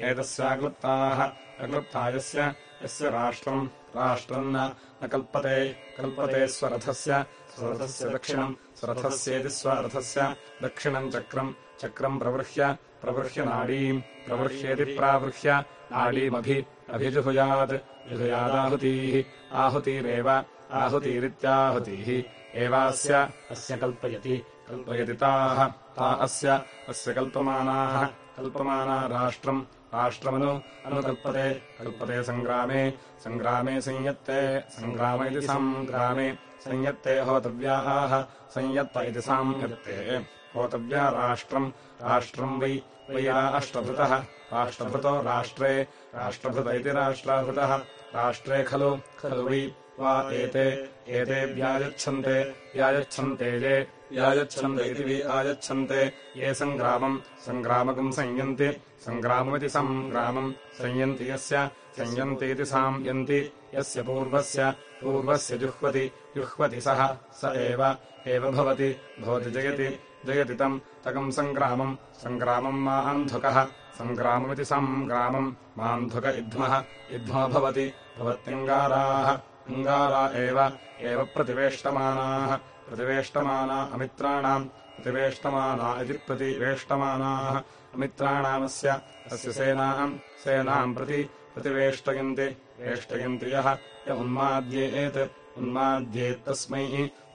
एतस्याक्लुप्ताः अक्लुप्ता यस्य यस्य राष्ट्रम् राष्ट्रम् न कल्पते कल्पते स्वरथस्य स्वरथस्य दक्षिणम् स्वरथस्येति स्वरथस्य दक्षिणम् चक्रम् चक्रम् प्रवृह्य प्रवृह्य नाडीम् प्रवृह्येति प्रावृह्य नाडीमभि अभिजुहुयात् जुहुयादाहुतीः आहुतिरेव आहुतिरित्याहुतिः एवास्य अस्य कल्पयति कल्पयति ताः ता अस्य अस्य कल्पमानाः कल्पमाना राष्ट्रम् राष्ट्रमनु अनुकल्पते कल्पते सङ्ग्रामे सङ्ग्रामे संयत्ते सङ्ग्राम इति सङ्ग्रामे संयत्ते होतव्याः संयत्त इति सांयत्ते होतव्या राष्ट्रम् राष्ट्रम् वै वै राष्ट्रभृतः राष्ट्रभृतो राष्ट्रे राष्ट्रभृत इति राष्ट्राभृतः राष्ट्रे खलु खलु वै वा एते एते व्यायच्छन्ते व्यायच्छन्ते ये व्यायच्छन्ते इति वि आयच्छन्ते। ये सङ्ग्रामम् सङ्ग्रामकम् संयन्ति सङ्ग्राममिति सङ्ग्रामम् संयन्ति यस्य संयन्तीति साम्यन्ति यस्य पूर्वस्य पूर्वस्य जुह्वति जुह्वति सः स एव भवति भवति जयति जयति तम् तकम् सङ्ग्रामम् सङ्ग्रामम् मान्धुकः सङ्ग्राममिति सङ्ग्रामम् मान्धुक इध्मः इध्मो भवति भवत्यङ्गाराः अङ्गारा एव प्रतिवेष्टमानाः प्रतिवेष्टमाना अमित्राणाम् प्रतिवेष्टमाना इति प्रतिवेष्टमानाः अमित्राणामस्य अस्य सेनाम् सेनाम् प्रति प्रतिवेष्टयन्ति वेष्टयन्ति यः य उन्माद्येत् उन्माद्येत्तस्मै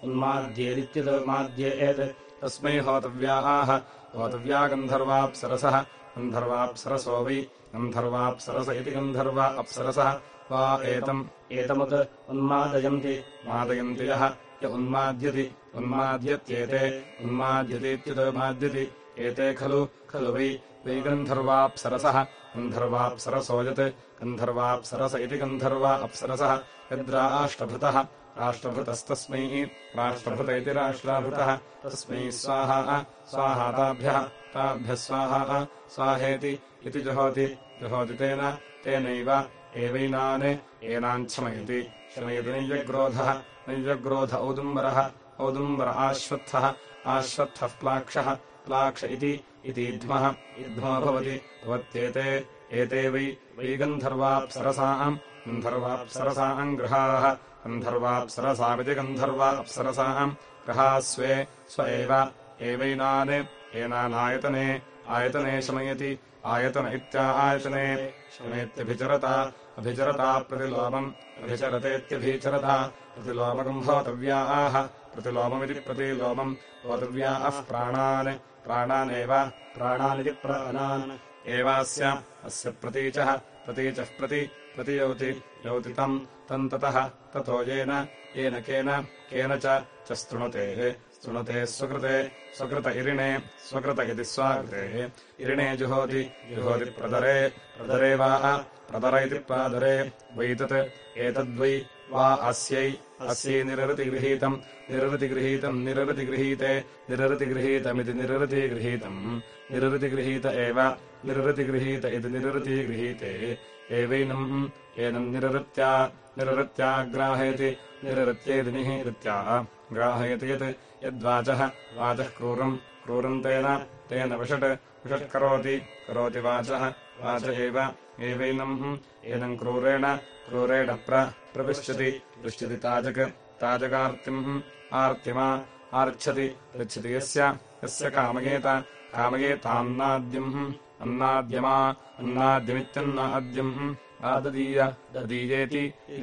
उन्माद्येदित्युन्माद्येत् तस्मै होतव्याः। होतव्या गन्धर्वाप्सरसः गन्धर्वाप्सरसो वै गन्धर्वाप्सरस इति गन्धर्वा अप्सरसः वा एतम् एतमुत् उन्मादयन्ति मादयन्ति यः य उन्माद्यति उन्माद्यत्येते उन्माद्यतीत्युन्माद्यति एते खलु खलु वै वै गन्धर्वाप्सरसः गन्धर्वाप्सरसो यत् गन्धर्वाप्सरस इति गन्धर्वा अप्सरसः यद्राष्ट्रभृतः। राष्ट्रभृतस्तस्मै, राष्ट्रभृत इति राष्ट्राभृतः। तस्मै स्वाहा स्वाहा ताभ्यः ताभ्यः स्वाहा, स्वाहेति इति जुहोति। जुहोति तेन, तेनैव, एवैनान् एनाञ्छमयति शमयति नैयग्रोधः नैयग्रोध औदुम्बरः, औदुम्बर आश्वत्थः आश्वत्थः प्लाक्षः, प्लाक्ष इति इतीध्मः इध्मो भवति, भवत्येते, एते वै वै गन्धर्वाप्सरसाम् गृहाः। गन्धर्वाप्सरसामिति गन्धर्वाप्सरसाम् ग्रहाः स्वे स्व एव। एवैनान् एनानायतने आयतने शमयति। आयतन इत्या आयतने। शमेत्यभिचरता अभिचरता प्रतिलोमम्। अभिचरतेत्यभिचरता प्रतिलोमकम् भवतव्याः। प्रतिलोममिति प्रतिलोमम् भवतव्याः प्राणान्। प्राणानेव प्राणानिति प्राणान्। एवास्य अस्य प्रतीचः प्रतीचः प्रति प्रतियौति यौति तम् तम् ततः ततो येन येन केन केन च स्तृणुतेः स्तृणुते स्वकृते स्वकृत इरिणे स्वकृत इति स्वाकृतेः इरिणे जुहोति जुहोति प्रदरे प्रदरे वा प्रदर इति प्रादरे वैतत् एतद्वै वा अस्यै अस्यै निरृतिगृहीतम् निरृतिगृहीतम् निरृतिगृहीते निरृतिगृहीतमिति निरृतिगृहीतम् निरृतिगृहीत एव निरृतिगृहीत इति निरृतिगृहीते एवैनम् एनम् निरृत्या निरृत्या ग्राहयति निरृत्येति निहीकृत्या ग्राहयति यत् यद्वाचः वाचः क्रूरम् क्रूरम् तेन तेन विषट् विषट् करोति वाचः वाच एव। एवैनम् एनम् क्रूरेण क्रूरेण प्रविश्यति पृच्छति ताजक् ताजकार्तिम् आर्तिमा आर्च्छति पृच्छति यस्य यस्य कामयेत कामयेतान्नाद्यम् अन्नाद्यमा अन्नाद्यमित्यन्नाद्यम् आददीय ददीयेति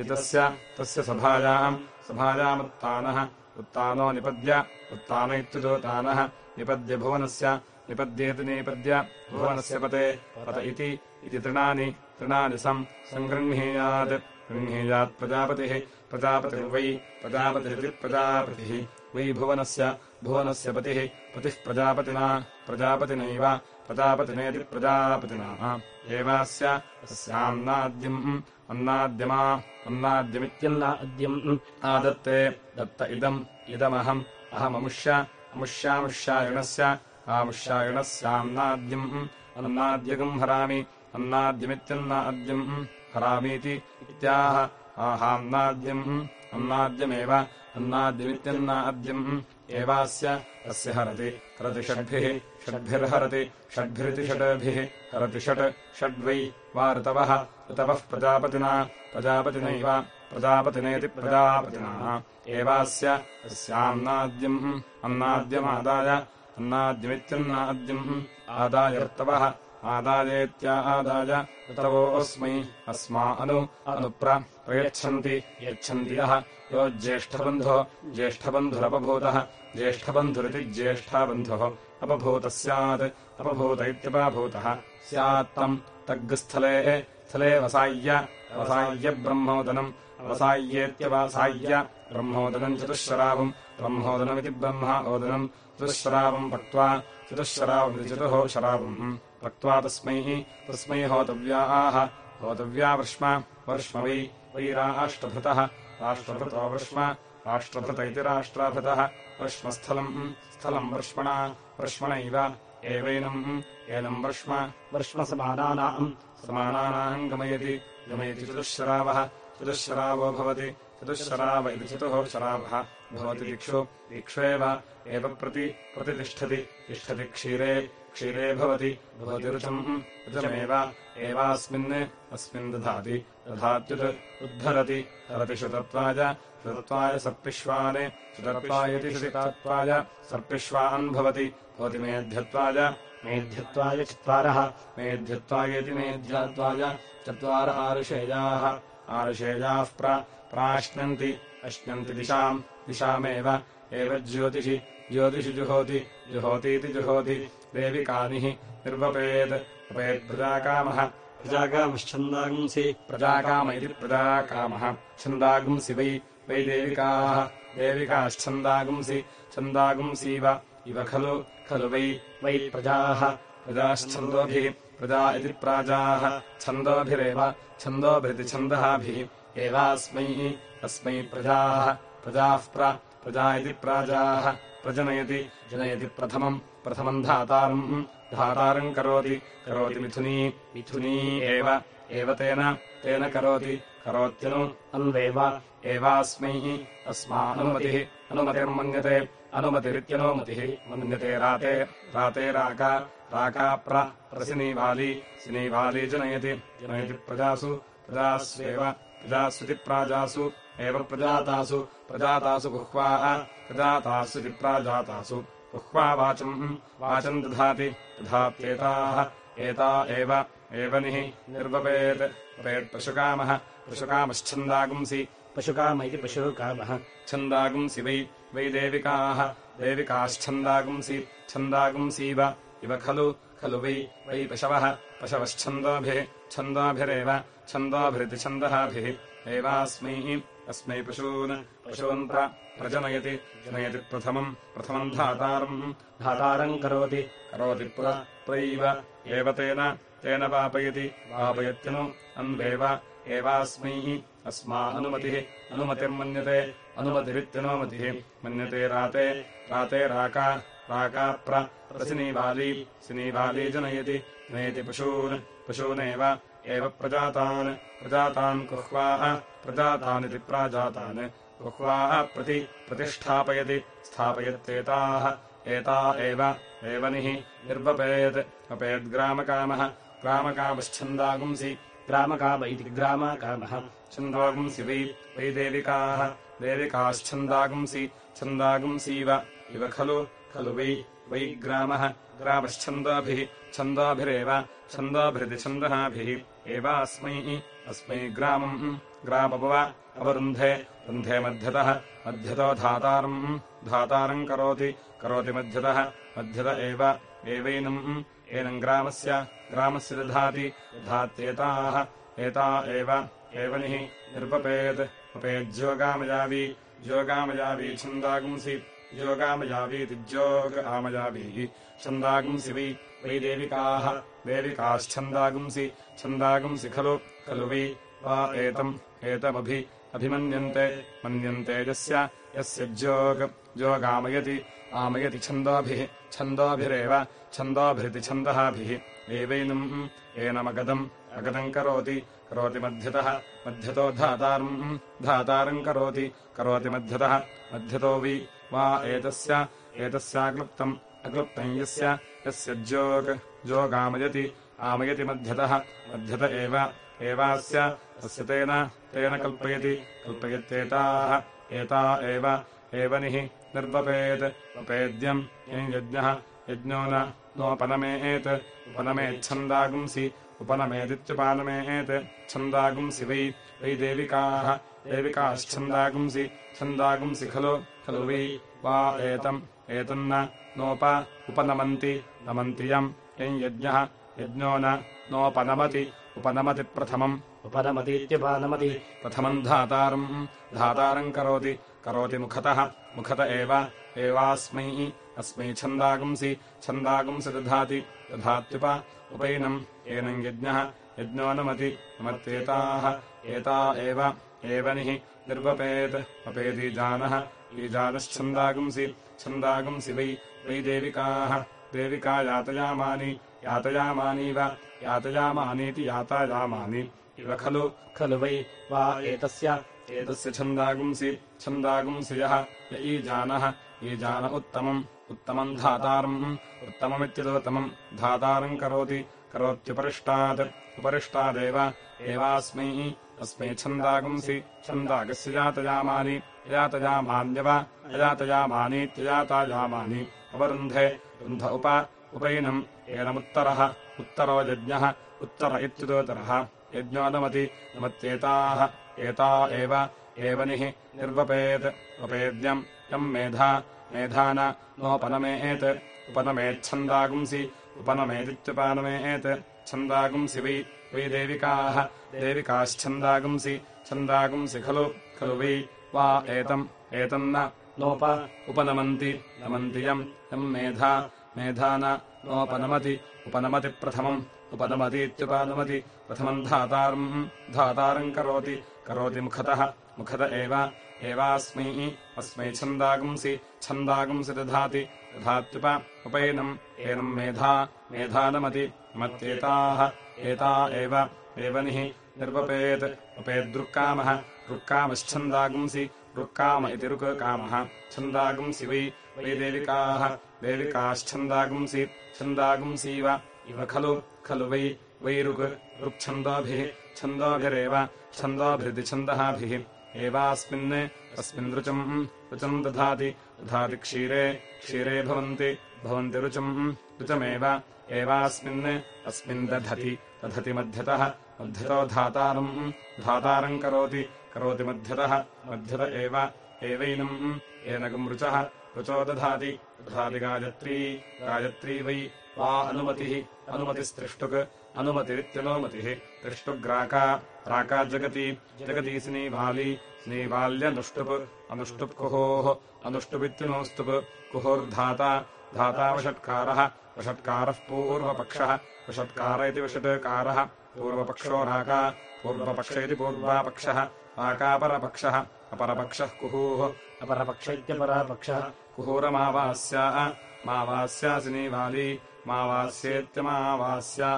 तस्य तस्य सभायाम् सभायामुत्तानः उत्तानो निपद्य उत्तान इत्युदोतानः निपद्य भुवनस्य निपद्येति निपद्य भुवनस्य पते पत इति इति तृणानि तृणानि सम् सङ्गृह्णीयात् गृह्णीयात् प्रजापतिः प्रजापतिर्वै प्रजापतिरिति प्रजापतिः वै भुवनस्य भुवनस्य पतिः पतिः प्रजापतिना प्रजापतिनैव प्रजापतिनेति प्रजापतिना। एवास्य अस्यान्नाद्यम् अन्नाद्यमा अन्नाद्यमित्यन्नाद्यम्। आदत्ते दत्त इदम् इदमहम्। अहममुष्य अमुष्यामुष्यायणस्य आमुष्यायणस्यान्नाद्यम्। अन्नाद्यगम् हरामि अन्नाद्यमित्यन्नाद्यम्। हरामीति इत्याह आहान्नाद्यम्। अन्नाद्यमेव अन्नाद्यमित्यन्नाद्यम् एवास्य अस्य हरति हरति षड्भिः षड्भिर्हरति षड्भिरिति षड्भिः हरति षट् षड्वै वा ऋतवः ऋतवः प्रजापतिना प्रजापतिनैव प्रजापतिनेति प्रजापतिना। एवास्य अस्यान्नाद्यम् अन्नाद्यमादाय अन्नाद्यमित्यन्नाद्यम् आदाय ऋतवः आदायेत्या आदाय ऋतवोऽस्मै अस्मा। अनु अनुप्र प्रयच्छन्ति यच्छन्ति यः। यो ज्येष्ठबन्धो ज्येष्ठबन्धुरपभूतः। ज्येष्ठबन्धुरिति ज्येष्ठाबन्धुः। अपभूतः स्यात् अपभूत इत्यपभूतः। स्यात्तम् तग्स्थले स्थले वसाय्य अवसाय्यब्रह्मोदनम् अवसाय्येत्यवसाय्य ब्रह्मोदनम् चतुःशरावम् ब्रह्मोदनमिति ब्रह्म ओदनम् चतुःशरावम् पक्त्वा चतुःशरावमिति चतुः शरावम् पक्त्वा तस्मै तस्मै होतव्याः। होतव्या वर्ष्म वर्ष्म वै वै राष्ट्रभृतः। वर्ष्म राष्ट्रभृत इति राष्ट्राभृतः। वर्ष्मस्थलम् स्थलम् वर्ष्मणा वर्ष्मणैव एवैनम् एनम् वर्ष्म वर्ष्मसमानानाम् समानानाम् गमयति गमयति चतुःशरावः। चतुःशरावो भवति। चतुःशराव इति चतुः शरावः भवति दिक्षु। दिक्षुेव एव प्रति प्रतितिष्ठति। तिष्ठति क्षीरे क्षीरे भवति भवति ऋतम् ऋतमेव एवास्मिन् अस्मिन् दधाति दधात्युत् उद्धरति हरति श्रुतत्वाय श्रुतत्वाय सर्पिष्वान् श्रुतत्वायति श्रुतितात्वाय सर्पिष्वान् भवति भवति मेध्यत्वाय मेध्यत्वाय चत्वारः मेध्यत्वायेति मेध्यात्वाय चत्वार आरुषेयाः आरुषेयाः प्राश्नन्ति अश्नन्ति दिशाम् दिशामेव। एव ज्योतिषि ज्योतिषि जुहोति, जुहोतीति जुहोति। देविकानिः निर्वपेत्। वपेद्प्रजाकामः प्रजागामश्छन्दागुंसि प्रजाकाम इति प्रजाकामः। छन्दागुंसि वै वै देविकाः। देविकाश्छन्दागुंसि छन्दागुंसीव इव। खलु खलु वै वै प्रजाः। प्रजाश्छन्दोभिः, प्रजा इति प्राजाः। छन्दोभिरेव, छन्दोभिरिति छन्दःभिः एवास्मै अस्मै प्रजाः प्रजाः प्रजा इति प्राजाः, प्रजनयति, जनयति प्रथमम् प्रथमम् धातारम् धातारम् करोति करोति मिथुनी मिथुनी एव एव तेन तेन करोति, करोत्यनु, अन्वेव, एवास्मै, अस्मानुमतिः, अनुमतिर्मन्यते, अनुमतिरित्यनुमतिः, मन्यते राते राते राका राका प्रसिनीवाली, सिनीवाली जनयति जनयति प्रजासु प्रजास्वेव प्रजास्विति प्राजासु एव प्रजातासु प्रजातासु गुह्वाः प्राजातासु गुह्वा वाचम् वाचम् दधाति दधात्येताः एता एव एवनिः निर्वपेत्। वपेत्पशुकामः पशुकामश्छन्दागुंसि। पशुकाम इति पशुकामः। छन्दागुंसि वै वै देविकाः देविकाश्छन्दागुंसि छन्दागुंसीव। इव खलु खलु वै वै पशवः पशवश्छन्दोभिः छन्दोभिरेव छन्दोभिरिति छन्दःभिः एवास्मै अस्मै पशून् पशून् प्रजनयति जनयति प्रथमम् प्रथमम् धातारम् धातारम् करोति करोति प्रैव एव तेन तेन वापयति वापयत्यनु अन्वेव एवास्मै अस्मा अनुमतिः अनुमतिर्मन्यते अनुमतिरित्यनुमतिः मन्यते राते राते राका राका प्रसिनीवाली सिनीवाली जनयति जनयति पशून् पशूनेव एव प्रजातान् प्रजातान् कुह्वाः प्रजातानिति प्राजातान्। कुह्वाः प्रति प्रतिष्ठापयति स्थापयत्येताः एता एव एवनिः निर्वपेत् वपेद्ग्रामकामः ग्रामकामश्छन्दागुंसि ग्रामकाम इति ग्रामकामः। छन्दोगुंसि वै वै देविकाः देविकाश्छन्दागुंसि छन्दागुंसीव इव खलु खलु वै वै ग्रामः। ग्रामश्छन्दोभिः छन्दोभिरेव छन्दोभिरिति छन्दःभिः एवास्मै अस्मै ग्रामम्। ग्रामपव अवरुन्धे। रुन्धे मध्यतः मध्यतो धातारम्। धातारम् करोति करोति मध्यतः मध्यत एव एवैनम्। एनम् ग्रामस्य ग्रामस्य दधाति दधात्येताः एता एव एवनिः निर्वपेत् वपेज्योगामयावी ज्योगामयावी छन्दागुंसि। योगामयावीति छन्दागुंसि वै वै देविकाः देविकाश्छन्दागुंसि छन्दागुंसि खलु। खलु वै वा एतम्। एतमभि अभिमन्यन्ते। मन्यन्ते यस्य। यस्य ज्योग्। जोगामयति आमयति छन्दोभिः। छन्दोभिरेव। छन्दोभिरिति छन्दःभिः एवैनम्। एनमगदम्। अगदम् करोति। करोति मध्यतः। मध्यतो धातारम्। धातारम् करोति। करोति मध्यतः। मध्यतो वि वा एतस्य। एतस्याक्लुप्तम्। अक्लुप्तम् यस्य यस्य जोग् जोगामयति आमयति मध्यतः, मध्यत एव, एवास्य, तस्य तेन तेन कल्पयति, कल्पयत्येताः, एता एव, एवनिः निर्वपेत् वपेद्यम् यज्ञः, यज्ञो नोपनमेत्, उपनमेच्छन्दागुंसि, उपनमेदित्युपानमेत्, छन्दागुंसि वै वै देविकाः, देविकाश्छन्दागुंसि, छन्दागुंसि खलु खलु वै, वा एतम्, एतन्न नोप उपनमन्ति नमन्ति यम् यम् यज्ञः यज्ञो नोपनमति उपनमति प्रथमम्। उपनमतीत्युपानमति। प्रथमम् धातारम् धातारम् करोति करोति मुखतः मुखत एव एवास्मै अस्मै छन्दागुंसि छन्दागुंसि दधाति दधात्युप उपैनम् एनम् यज्ञः यज्ञो नमति नमत्येताः एता एव एवनिः निर्वपेत् वपेदीजानः ईजानश्छन्दागुंसि छन्दागुंसि वै वै देविकाः। देविका यातयामानि। यातयामानीव। यातयामानीति यातायामानि। इव खलु खलु वै वा एतस्य। एतस्य छन्दागुंसि। छन्दागुंसि यः। य ईजानः ईजान उत्तमम्। उत्तमम् धातारम्। उत्तममित्यदुत्तमम्। धातारम् करोति। करोत्युपरिष्टात्। उपरिष्टादेव। एवास्मै। अस्मै छन्दागुंसि। छन्दागस्य यातयामानि। यातयामान्यव। अयातयामानीत्ययातायामानि अवरुन्धे रुन्ध उप उपैनम् एनमुत्तरः उत्तरो यज्ञः उत्तर इत्युदोत्तरः। यज्ञो नमति नमत्येताः एता एव एवनिः निर्वपेत्। वपेद्यम् यम् मेधा मेधा नोपनमेत्। उपनमेच्छन्दागुंसि उपनमेदित्युपानमेत्। छन्दागुंसि वै वै देविकाः। देविकाश्छन्दागुंसि छन्दागुंसि खलु खलु वै। वा एतम् एतन्न नोप उपनमन्ति नमन्ति यम् मेधा मेधा नोपनमति उपनमति प्रथमम् उपनमतीत्युपानमति प्रथमम् धातारम् धातारम् करोति करोति मुखतः मुखत एव एवास्मै अस्मै छन्दागुंसि छन्दागुंसि दधाति दधात्युप उपैनम् एनम् मेधा मेधानमति मत्येताः एता एव निः निर्वपेत् उपेद्रुक्कामः रुक्कामश्छन्दागुंसि रुक्काम इति रुक्कामः छन्दागुंसि वै वै देविकाः। देविकाश्छन्दागुंसि छन्दागुंसीव। इव खलु खलु वै वै छन्दोभिरेव। छन्दोभिरिति छन्दःभिः एवास्मिन् अस्मिन् ऋचम् ऋचम् दधाति। दधाति क्षीरे क्षीरे भवन्ति। भवन्ति ऋचम् ऋचमेव एवास्मिन् अस्मिन् दधति। दधति मध्यतः। मध्यतो धातारम्। धातारम् करोति। करोति मध्यतः। मध्यत एव। एवैनम्। एनकम् ऋचः ऋचो दधाति। दधाति गायत्री। गायत्री वै वा अनुमतिः। अनुमतिस्त्रिष्टुक् अनुमतिरित्यनुमतिः। त्रिष्टुग्राका राका जगति। जगति स्नीवाली स्नीवाल्यनुष्टुप् अनुष्टुप्कुहोः अनुष्टुपित्यनोस्तुप् कुहोर्धाता। धाता वषट्कारः। वषट्कारः पूर्वपक्षः। वषट्कार इति वषट्कारः। पूर्वपक्षो राका। पूर्वपक्ष इति पूर्वापक्षः। राकापरपक्षः अपरपक्षः कुहूः। अपरपक्ष इत्यपरपक्षः कुहूरमावास्या मावास्या स्नीवाली मावास्येत्यमावास्या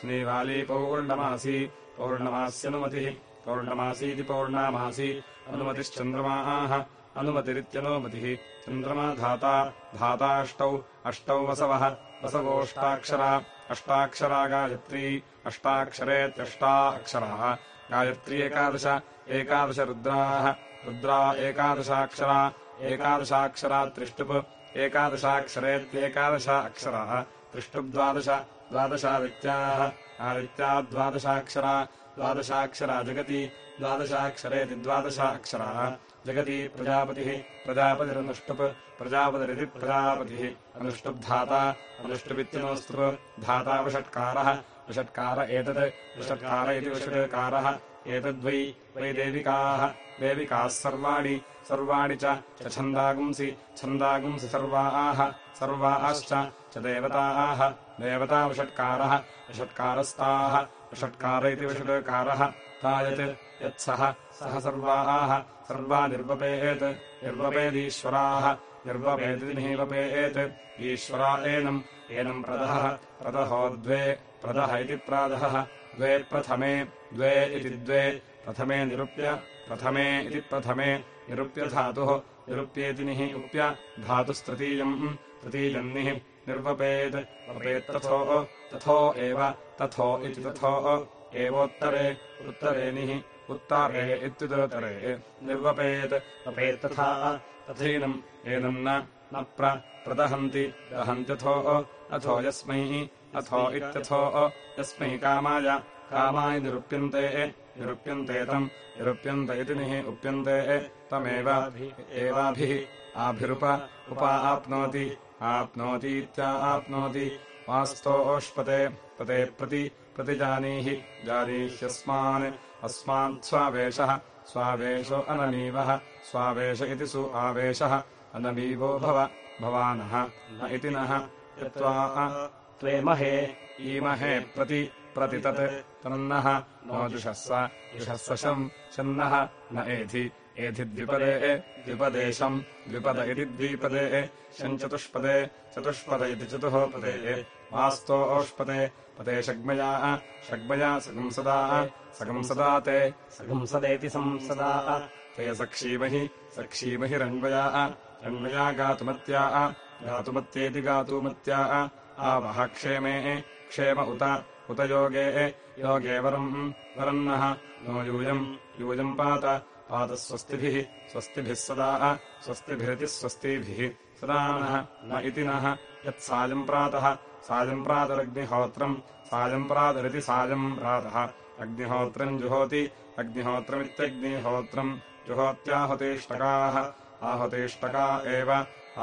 स्नीवाली पौर्णमासी पौर्णमास्यनुमतिः पौर्णमासीति पौर्णामासी अनुमतिश्चन्द्रमाः अनुमतिरित्यनुमतिः चन्द्रमा धाता धाताष्टौ अष्टौ वसवः वसवोऽष्टाक्षरा अष्टाक्षरा गायत्री अष्टाक्षरेत्यष्टा अक्षराः गायत्री एकादश एकादश रुद्राः रुद्रा एकादशाक्षरा एकादशाक्षरा त्रिष्टुप् एकादशाक्षरेत्येकादश अक्षराः त्रिष्टुप्द्वादश द्वादशादित्याः। आदित्या द्वादशाक्षरा द्वादशाक्षरा जगति। द्वादशाक्षरेति द्वादश अक्षराः जगति प्रजापतिः। प्रजापतिरनुष्टुप्। प्रजापतिरिति प्रजापतिः। अनुष्टुप्धाता अनुष्टुपित्यनोऽस्तुप् धाता वषट्कारः। वषट्कार एतत्। वषट्कार इति वषट्कारः एतद्वै वै देविकाः। देविकाः सर्वाणि सर्वाणि च छन्दागुंसि छन्दागुंसि सर्वाः। सर्वाश्च च देवताः। देवतावषट्कारः वषट्कारस्ताः। वषट्कार इति वषट्कारः। तायत् यत्सः सः सर्वाः। सर्वा निर्वपेत् निर्वपेदीश्वराः। निर्वपेदिति ईश्वरा एनम् एनम् प्रदहः। प्रदहो द्वे प्रदः इति प्रादहः द्वे प्रथमे, द्वे इति द्वे, प्रथमे निरुप्य, प्रथमे इति प्रथमे, निरुप्य धातुः, निरुप्येति निः उप्य, धातुस्तृतीयम् तृतीयन्निः निर्वपेत् वपेत्तथो तथो एव, तथो इति तथो, एवोत्तरे उत्तरेनिः उत्तारे इत्युदोत्तरे निर्वपेत् वपेत्तथा तथैनम्, एनम् न प्रदहन्ति, दहन्त्यथो, अथो यस्मै। अथो इत्यथो यस्मै कामाय कामाय निरुप्यन्ते निरुप्यन्ते तम् निरुप्यन्त इति निः उप्यन्ते तमेव एवाभिः आभिरुप उपा आप्नोति आप्नोतीत्या आप्नोति वास्तोष्पते पते प्रति प्रतिजानीहि जानीह्यस्मान् अस्मान् स्वावेशः स्वावेशो अनमीवः स्वावेश इति सु आवेशः अनमीवो भव भवानः न इति नः यत्त्वा त्वेमहे ईमहे प्रति प्रति तत् तन्नः नो जुषस्व जुषस्व शम् शन्नः न एधि एधि द्विपदे द्विपदेशम् द्विपद इति द्विपदे शम् चतुष्पदे चतुष्पद इति चतुः पदे वास्तो ओष्पदे पदे षग्मया षग्मया सगंसदा सगंसदा ते सगंसदेति संसदा ते सक्षीमहि सक्षीमहिरण्वया रण्वया गातुमत्या गातुमत्येति गातुमत्या आवः क्षेमे उत उत योगे योगे वरम् वरन्नः नो यूयम् यूयम् पात पातः स्वस्तिभिः स्वस्तिभिः सदा स्वस्तिभिरिति स्वस्तिभिः सदा नः न इति नः यत्सायम् प्रातः सायम् प्रातरग्निहोत्रम् सायम् प्रातरिति सायम् प्रातः अग्निहोत्रम् जुहोति अग्निहोत्रमित्यग्निहोत्रम् जुहोत्याहुतीष्टकाः आहुतीष्टका एव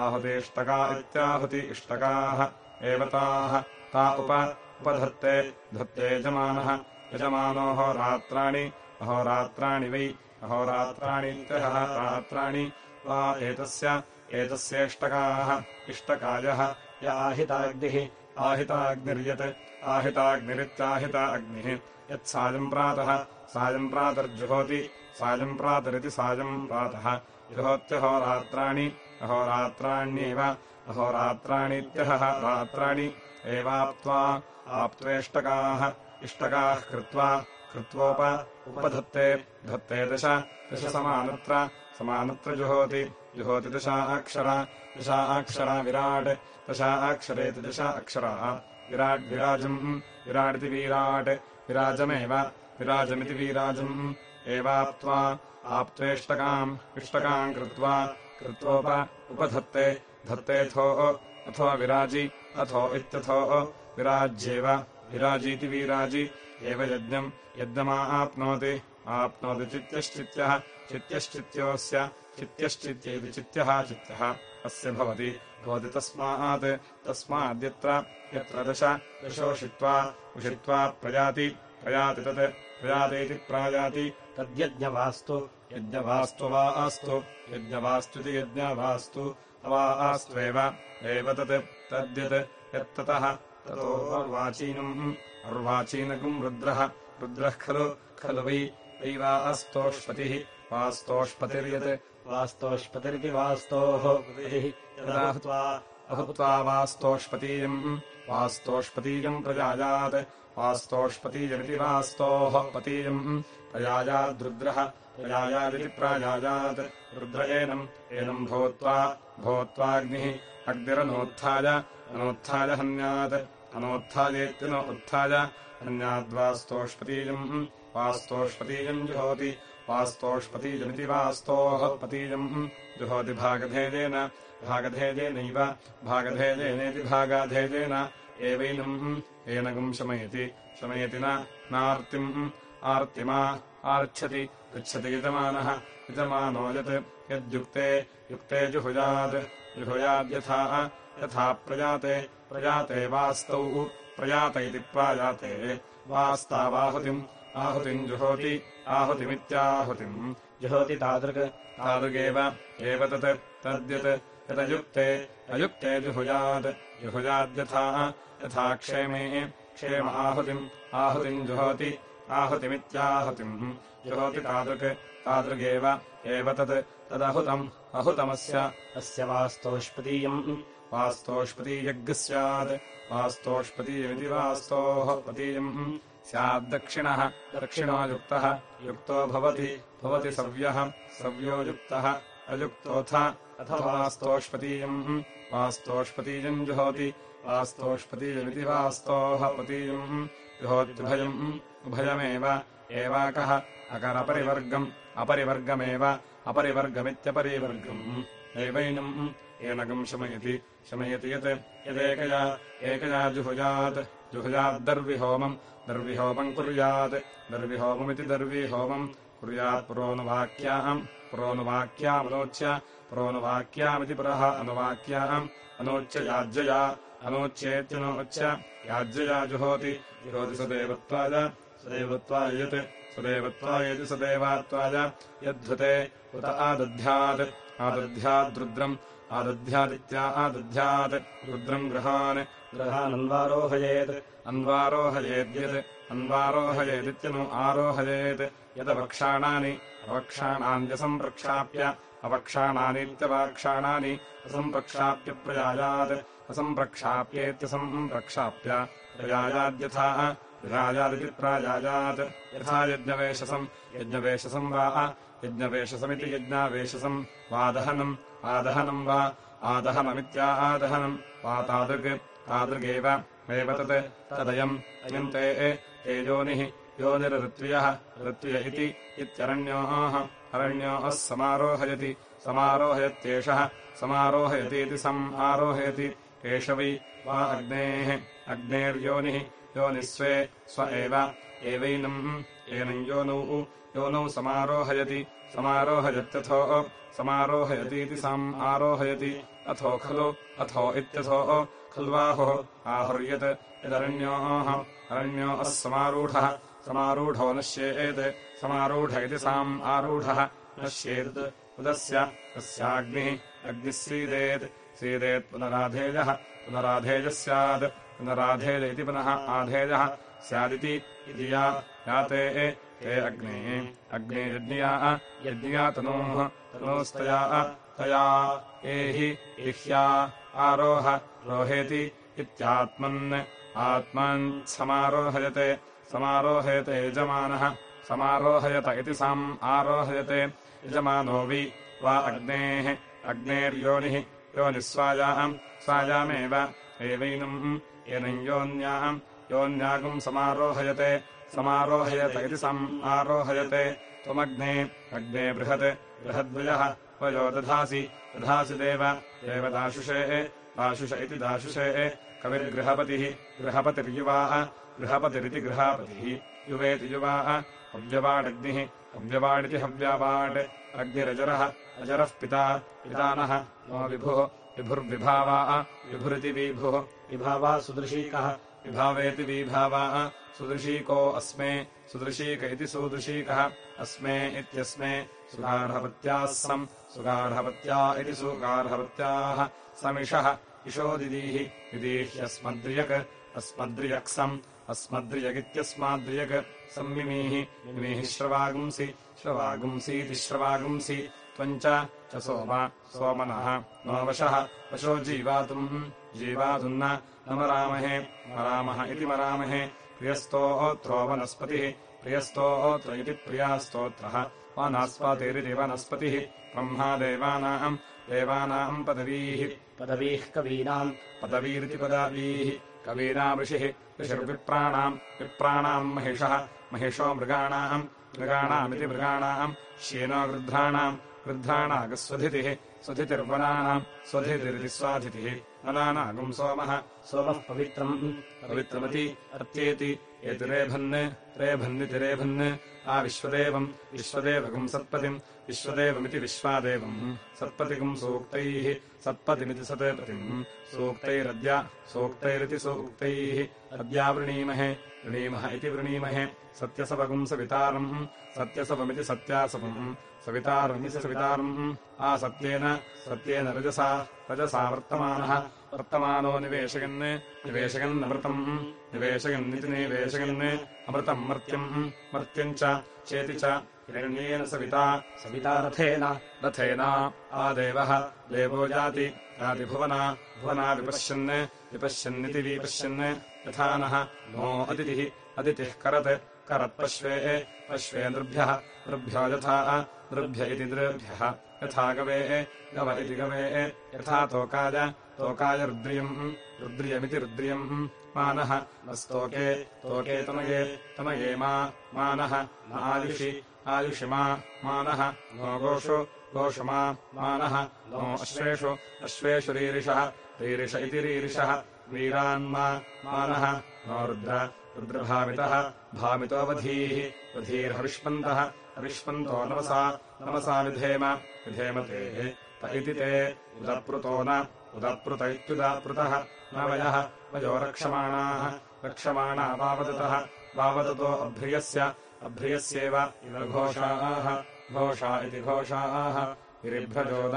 आहुतीष्टका इत्याहुति इष्टकाः एव ताः ता उप उपधत्ते धत्ते यजमानः। यजमानोः रात्राणि अहोरात्राणि वै अहोरात्राणीत्यहः रात्राणि। वा एतस्य एतस्येष्टकाः इष्टकायः। य आहिताग्निः आहिताग्निर्यत् आहिताग्निरित्याहिता अग्निः। यत्सायम् प्रातः सायम् प्रातर्जुहोति सायम् प्रातरिति सायम् प्रातः। जुहोत्यहोरात्राणि अहोरात्राण्येव अहोरात्राणीत्यहः रात्राणि एवाप्त्वा आप्त्वेष्टकाः, इष्टकाः कृत्वा कृत्वोप उपधत्ते, धत्ते दश दशसमानत्र समानत्र जुहोति जुहोति दशा अक्षरा दशा अक्षरा विराट्, दशा अक्षरेति दशा अक्षरा, विराट् विराजम् विराडिति वीराट्, विराजमेव, विराजमिति वीराजम्, एवाप्त्वा आप्त्वेष्टकाम्, इष्टकाम् कृत्वा, कृत्वोप उपधत्ते धत्तेऽथो अथो विराजि अथो इत्यथो विराज्येव विराजीति वीराजि एव यज्ञम् यज्ञमा आप्नोति आप्नोति चित्यश्चित्यः चित्यश्चित्योऽस्य चित्यश्चित्येति चित्यः चित्यः अस्य भवति। भवति तस्मात् तस्माद्यत्र यत्र दश दशोषित्वा उषित्वा प्रयाति प्रयाति तत् प्रयातीति प्रायाति तद्यज्ञवास्तु यज्ञवास्तु वा अस्तु यज्ञवास्तुति यज्ञवास्तु अवा आस्त्वेव एव तत् तद्यत् यत्ततः। ततोर्वाचीनम् अर्वाचीनकम् रुद्रः। रुद्रः खलु। खलु वै। वै वा अस्तोष्पतिः वास्तोष्पतिर्यत्। वास्तोष्पतिरिति वास्तोः पतिः। अहुत्वा वास्तोष्पतीयम्। वास्तोष्पतीयम् प्रजायात् वास्तोष्पतीयमिति वास्तोः पतीयम्। प्रजायाद्रुद्रः प्रजायादिति प्राजायात्। रुद्र एनम् एनम् भूत्वा भूत्वाग्निः अग्निरनोत्थाय अनोत्थाय हन्यात्। अनोत्थायेत्यन उत्थाय हन्याद्वास्तोष्पतीयम् वास्तोष्पतीयम् जुहोति। वास्तोष्पतीयमिति वास्तोः पतीयम् जुहोति भागधेयेन भागधेयेनैव भागधेयेनेति भागाधेयेन एवैनम् एनगम् शमयति शमयति नार्तिम् आर्तिमा आर्च्छति गच्छति यजमानः। यजमानो यत् यद्युक्ते युक्ते जुहुयात् जुहुयाद्यथा यथा प्रजाते। प्रजाते वास्तौ। प्रयात इति प्रायाते वास्तावाहुतिम् आहुतिम् जुहोति। आहुतिमित्याहुतिम्। जुहोति तादृक्। तादृगेव। एव तत्। तद्यत्। यदयुक्ते अयुक्ते जुहुयात् जुहुयाद्यथा। यथा क्षेमे। क्षेम आहुतिम्। आहुतिम् जुहोति आहुतिमित्याहुतिम् जुहोति तादृक् तादृगेव एव तत्। तदहुतम् अहुतमस्य। अस्य वास्तोष्पदीयम्। वास्तोष्पतीयज्ञः स्यात्। वास्तोष्पतीयमिति वास्तोः पतीयम् स्याद्दक्षिणः दक्षिणो युक्तः। युक्तो भवति भवति सव्यः। सव्यो युक्तः अयुक्तोऽथ। अथ वास्तोष्पतीयम् वास्तोष्पतीयम् जुहोति। वास्तोष्पतीयमिति वास्तोः पतीयम् जुहोत्युभयम् उभयमेव एवाकः अकरपरिवर्गम् अपरिवर्गमेव अपरिवर्गमित्यपरिवर्गम्। एवैनम् एनकम् शमयति शमयति यत् यदेकया एकया जुहुयात् जुहुयाद्दर्विहोमम् दर्विहोमम् कुर्यात् दर्विहोममिति दर्विहोमम्। कुर्यात् पुरोनुवाक्याम् पुरोनुवाक्यामनोच्य पुरोनुवाक्यामिति पुरः अनुवाक्याम् अनोच्य याज्यया अनोच्येत्यनोच्य याज्यया जुहोति जुहोति सदेवत्वाय सदेवत्वाय यत् सदेवत्वायति सदेवात्वाय यद्धृते उत आदध्यात् आदध्याद्रुद्रम् आदध्यादित्या आदध्यात् रुद्रम् गृहान् गृहानन्वारोहयेत् अन्वारोहयेद्यत् अन्वारोहयेदित्यनु आरोहयेत्। यदवक्षाणानि अवक्षाणान्यसम्प्रक्षाप्य अवक्षाणानीत्यवाक्षाणानि असम्प्रक्षाप्य प्रयायात् असम्प्रक्षाप्येत्यसम्प्रक्षाप्य प्रयायाद्यथा प्रयायादिति प्रायायात् यथा यज्ञवेशसम्। यज्ञवेशसम् वा यज्ञवेशसमिति यज्ञावेशसम्। वादहनम्। आदहनम् वा? आदहनमित्या आदहनम्। वा तादृक् तादृगेव। एव तत्। तदयम्। अयम् ते योनिः। योनिरऋत्वियः। ऋत्विय इति इत्यरण्योः। अरण्योः समारोहयति। समारोहयत्येषः। समारोहयतीति सम् आरोहयति। एष वै वा अग्नेः। अग्नेर्योनिः योनिः स्वे एव एवैनम् एनम् योनौ योनौ समारोहयति समारोहयत्यथो समारोहयतीति साम् आरोहयति अथो खलु अथो इत्यथो खल्वाहुः आहुर्यत् यदरण्योः अरण्योः समारूढः समारूढो नश्येत् समारूढ इति साम् आरूढः नश्येत् उदस्य तस्याग्निः अग्निः सीदेत् सीदेत् पुनराधेयः पुनराधेयः स्यात् पुनराधेय इति पुनः आधेयः स्यादिति इति या याते ते अग्ने। अग्ने यज्ञया यज्ञया तनोः, तनोस्तया, तया एहि इह्या आरोह रोहेति इत्यात्मन्। आत्मान् समारोहयते समारोहयते यजमानः, समारोहयत इति साम् आरोहयते। यजमानो वि वा अग्नेः, अग्नेर्योनिः योनिस्वायाम् स्वायामेव एवैनम्। एनम् योन्याम् योन्यागुम् समारोहयते। समारोहयत इति सम् आरोहयते। त्वमग्ने, अग्ने बृहत्। बृहद्वयः, वयो दधासि। दधासि देव देव दाशुषे दाशुष इति दाशुषे। कविर्गृहपतिः, गृहपतिर्युवाः। गृहपतिरिति गृहापतिः। युवेति युवाः। हव्यवाडग्निः, हव्यवाडिति हव्यावाड्। अग्निरजरः, अजरः पिता। पितानः, नो विभुः। विभुर्विभावाः विभुरिति विभुः। विभावा सुदृशीकः। विभावेति विभावाः सुदृशीको अस्मे। सुदृशीक इति सुदृशीकः। अस्मे इत्यस्मे सुगार्हपत्याः सम् सुगार्हपत्या इति सुगार्हपत्याः समिषः इषो दिदीः। दिदीह्यस्मद्रियक्। अस्मद्रियक्सम्। अस्मद्रियगित्यस्माद्रियक्। सम्मिमीः मिमीः श्रवागुंसि। श्रवागुंसीति श्रवागुंसि। त्वम् च सोम सोमनः। नो वशः वशो जीवातुम् जीवातुम् न मरामहे मरामः इति मरामहे। प्रियस्तोत्रो वनस्पतिः। प्रियस्तोत्र इति प्रियास्तोत्रः। वनस्पतिरिति वनस्पतिः। ब्रह्मा देवानाम् देवानाम् पदवीः। पदवीः कवीनाम्। पदवीरिति पदावीः। कवीना ऋषिः ऋषिर्विप्राणाम्। विप्राणाम् महिषः। महिषो मृगाणाम्। मृगाणामिति मृगाणाम्। श्येनो वृद्धाणाम् वृद्धाणागस्वधितिः स्वधितिर्वनानाम् स्वधितिरिति स्वाधितिः वनानागुम् सोमः। सोमः पवित्रम्। पवित्रमति अत्येति एति रेभन् रेभन्निति रेभन्। आ विश्वदेवम्। विश्वदेवगुम् सत्पतिम्। विश्वदेवमिति विश्वादेवम्। सत्पतिगुम् सूक्तैः सत्पतिमिति सत्पतिम् सूक्तैरद्य सूक्तैरिति सूक्तैः। अद्या वृणीमहे वृणीमः इति वृणीमहे। सत्यसवगुम् सवितारम्। सत्यसवमिति सत्यासवम्। सवितारमिति सवितारम्। आ सत्येन सत्येन रजसा रजसा वर्तमानः। वर्तमानो निवेशयन् निवेशयन्नमृतम् निवेशयन्निति निवेशयन् अमृतम् मर्त्यम्। मर्त्यम् च चेति च हिरण्येन सविता सविता रथेन रथेन आदेवः देवो याति याति भुवना विपश्यन् विपश्यन्निति विपश्यन् यथा नः नो अदितिः अदितिः करत् करत्पश्वे पश्वे नृभ्यः नृभ्यो यथा नृभ्य इति नृभ्यः यथा गवे गव इति गवे यथा तोकाय तोकाय रुद्रियम् रुद्रियमिति रुद्रियम् मानः स्तोके तोके तनये तनये मा मानः आयुषि आयुषि मा मानः नो गोषु गोषुमा मानः नो अश्वेषु अश्वेषु रीरिषः रीरिष इति रीरिषः वीरान्मा मानः नो रुद्र रुद्रभावितः भामितोऽवधीः वधीर्हविष्मन्तः हविष्मन्तो नमसा नमसा विधेम विधेम ते त इति ते उदप्रुतो न उदप्रुत इत्युदापृतः न वयः वयो रक्षमाणाः रक्षमाणा वावदतः वावदतो अभ्रियस्य अभ्रियस्येव घोषाः घोषा इति घोषाः। गिरिभ्रजोद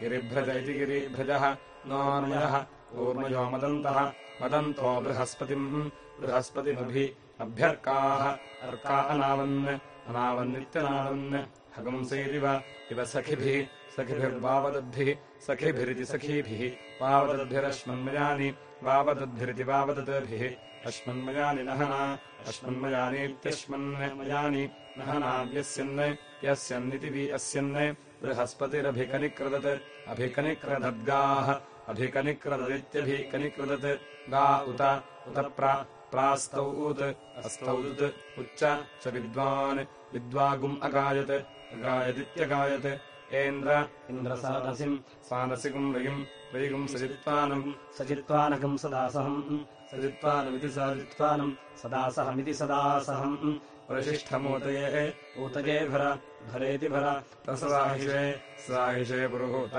गिरिभ्रज इति गिरिभ्रजः। नोर्मयः ऊर्मयो मदन्तः। मदन्तो बृहस्पतिम्। बृहस्पतिमभि अभ्यर्काः। अर्का अनावन्। अनावन्नित्यनावन् हगुंसैरिव इव सखिभिः। सखिभिर्वावदद्भिः सखिभिरिति सखीभिः। वावदद्भिरश्मन्मयानि। वावदद्भिरिति वावदद्भिः अश्मन्मयानि नहना अश्मन्मयानीत्यश्मन्मयानि नहना व्यस्यन् यस्यन्निति वि अस्यन् बृहस्पतिरभिकनिक्रदत् अभिकनिक्रदद्गाः अभिकनिक्रददित्यभिकनिक्रदत्। गा उत उत प्रास्तौ उत् अस्तौत् उच्च च विद्वान् विद्वागुम् अगायत् अगायदित्यगायत्। एन्द्र इन्द्रसारसिम् सानसिकुम् रयिम् रयिगुम् सजित्वानम् सचित्वानकम् सदासहम् सजित्वानमिति साजित्वानम् सदासहमिति सदासहम्। प्रशिष्ठमूतये ऊतये भर भरेति भर तसवाहिषे साहिषे पुरुहूत।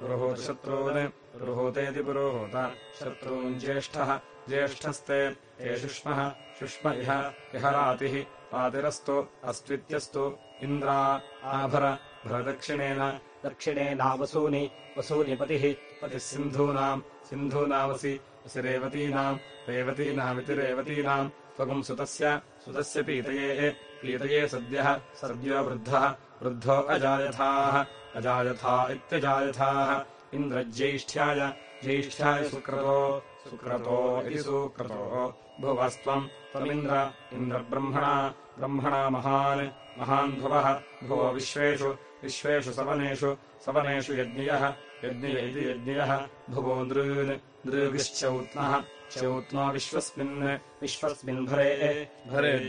पुरुहूतशत्रून् पुरुहूतेति पुरुहूत। शत्रून् ज्येष्ठः ज्येष्ठस्ते ये शुष्मः शुष्म इह इह रातिः रातिरस्तु अस्त्वित्यस्तु इन्द्रा आभर भरदक्षिणेन। दक्षिणेनावसूनि वसूनि पतिः पतिः सिन्धूनाम् सिन्धूनामसि असि रेवतीनाम् रेवतीनामिति रेवतीनाम् त्वगुम् सुतस्य सुतस्य पीतये पीतये सद्यः सद्यो वृद्धः वृद्धो अजायथाः अजायथा इत्यजायथाः इन्द्रज्येष्ठ्याय ज्येष्ठाय सुक्रतो सुक्रतो इति सुक्रतो। भुवस्त्वम् त्वमिन्द्र इन्द्रब्रह्मणा ब्रह्मणा महान् महान् भुवः भुवो विश्वेषु विश्वेषु सवनेषु सवनेषु यज्ञियः यज्ञिय इति यज्ञियः भुवो नृन् नृविश्चौत्नः चौत्नो विश्वस्मिन् विश्वस्मिन् भरे।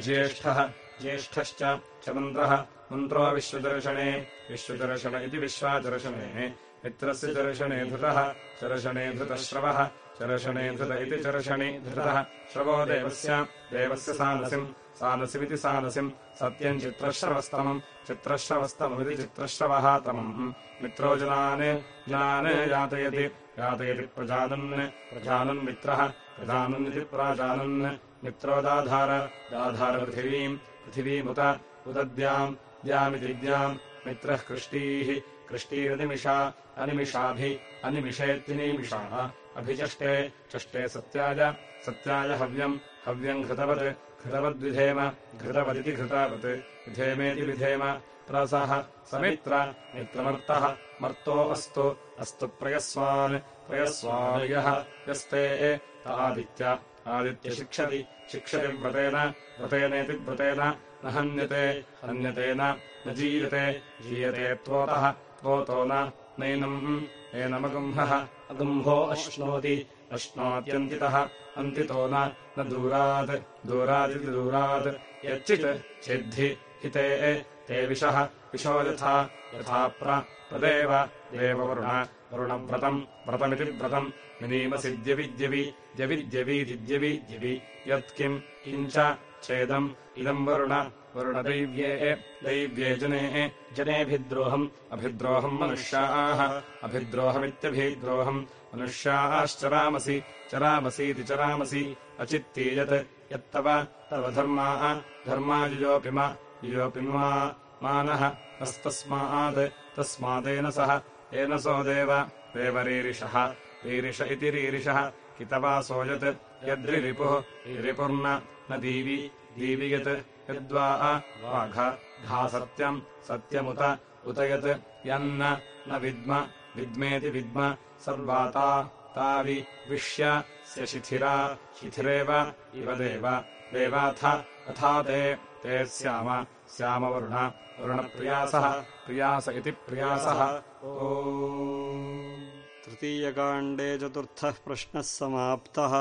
ज्येष्ठः। ज्येष्ठश्च च मन्त्रः मन्त्रो विश्वदर्शने। विश्वदर्शन इति विश्वादर्शने। मित्रस्य दर्शने धृतः। चर्शने धृतश्रवः। चर्शने धृत इति चर्षणे धृतः। श्रवो देवस्य। देवस्य सानसिम्। सानसिमिति सानसिम्। सत्यम् चित्रश्रवस्तमम्। चित्रश्रवस्तममिति चित्रश्रवः तमम्। मित्रो जनान् जनान् यातयति यातयति प्रजानन् प्रजानन् मित्रः प्रजानन्निति प्राजानन् मित्रो दाधार दाधार पृथिवीम् पृथिवीमुत उदद्याम् द्यामिति द्याम् मित्रः कृष्टीः कृष्टीरनिमिषा अनिमिषाभि अनिमिषेत्यनिमिषाः अभिचष्टे चष्टे सत्याय सत्याय हव्यम् हव्यम् घृतवत् घृतवद्विधेम घृतवदिति घृतावत्। विधेमेति विधेम। प्रसः समित्र मित्रमर्तः। मर्तो अस्तु अस्तु प्रयस्वान्। प्रयस्वायः यस्ते। आदित्य आदित्यशिक्षति शिक्षति व्रतेन व्रतेनेति व्रतेन। न हन्यते हन्यतेन न जीयते। जीयते त्वोतः त्वोतो नैनम् एनमगुम्हः अगुम्भो अश्नोति अश्नोत्यन्तितः अन्तितो न दूरात् दूरादिति दूरात् यच्चित् सिद्धि हिते ते विशः विशो यथा यथा प्रदेव देववरुण वरुणव्रतम् व्रतमिति व्रतम् विनीमसिद्यविद्यवि द्यविद्यवीदिद्यविद्यवि यत्किम् किञ्च चेदम् इदम् वरुण वरुणदैव्ये दैव्ये जने जनेभिद्रोहम् अभिद्रोहम् मनुष्याः अभिद्रोहमित्यभिद्रोहम् मनुष्याश्चरामसि चरामसीति चरामसि अचित्तीयत् यत्तव तव धर्माः धर्मायुयोऽपिम युयोऽपिमा मानः नस्तस्मात् तस्मादेन सह येन सो देव देवरीरिषः रीरिष इति रीरिषः कितवासो यत् यद्रिरिपुः रिपुर्न न दीवि दीवि यत् यद्वा वाघ घा सत्यम् सत्यमुत उत यत् यन्न न विद्म विद्मेति विद्म सर्वाता तावि विश्य स्य शिथिरा शिथिरेव इव देव। देवाथ तथा ते ते स्याम स्यामवरुण वरुणप्रियासः प्रियास इति प्रियासः ओ तृतीयकाण्डे चतुर्थः प्रश्नः समाप्तः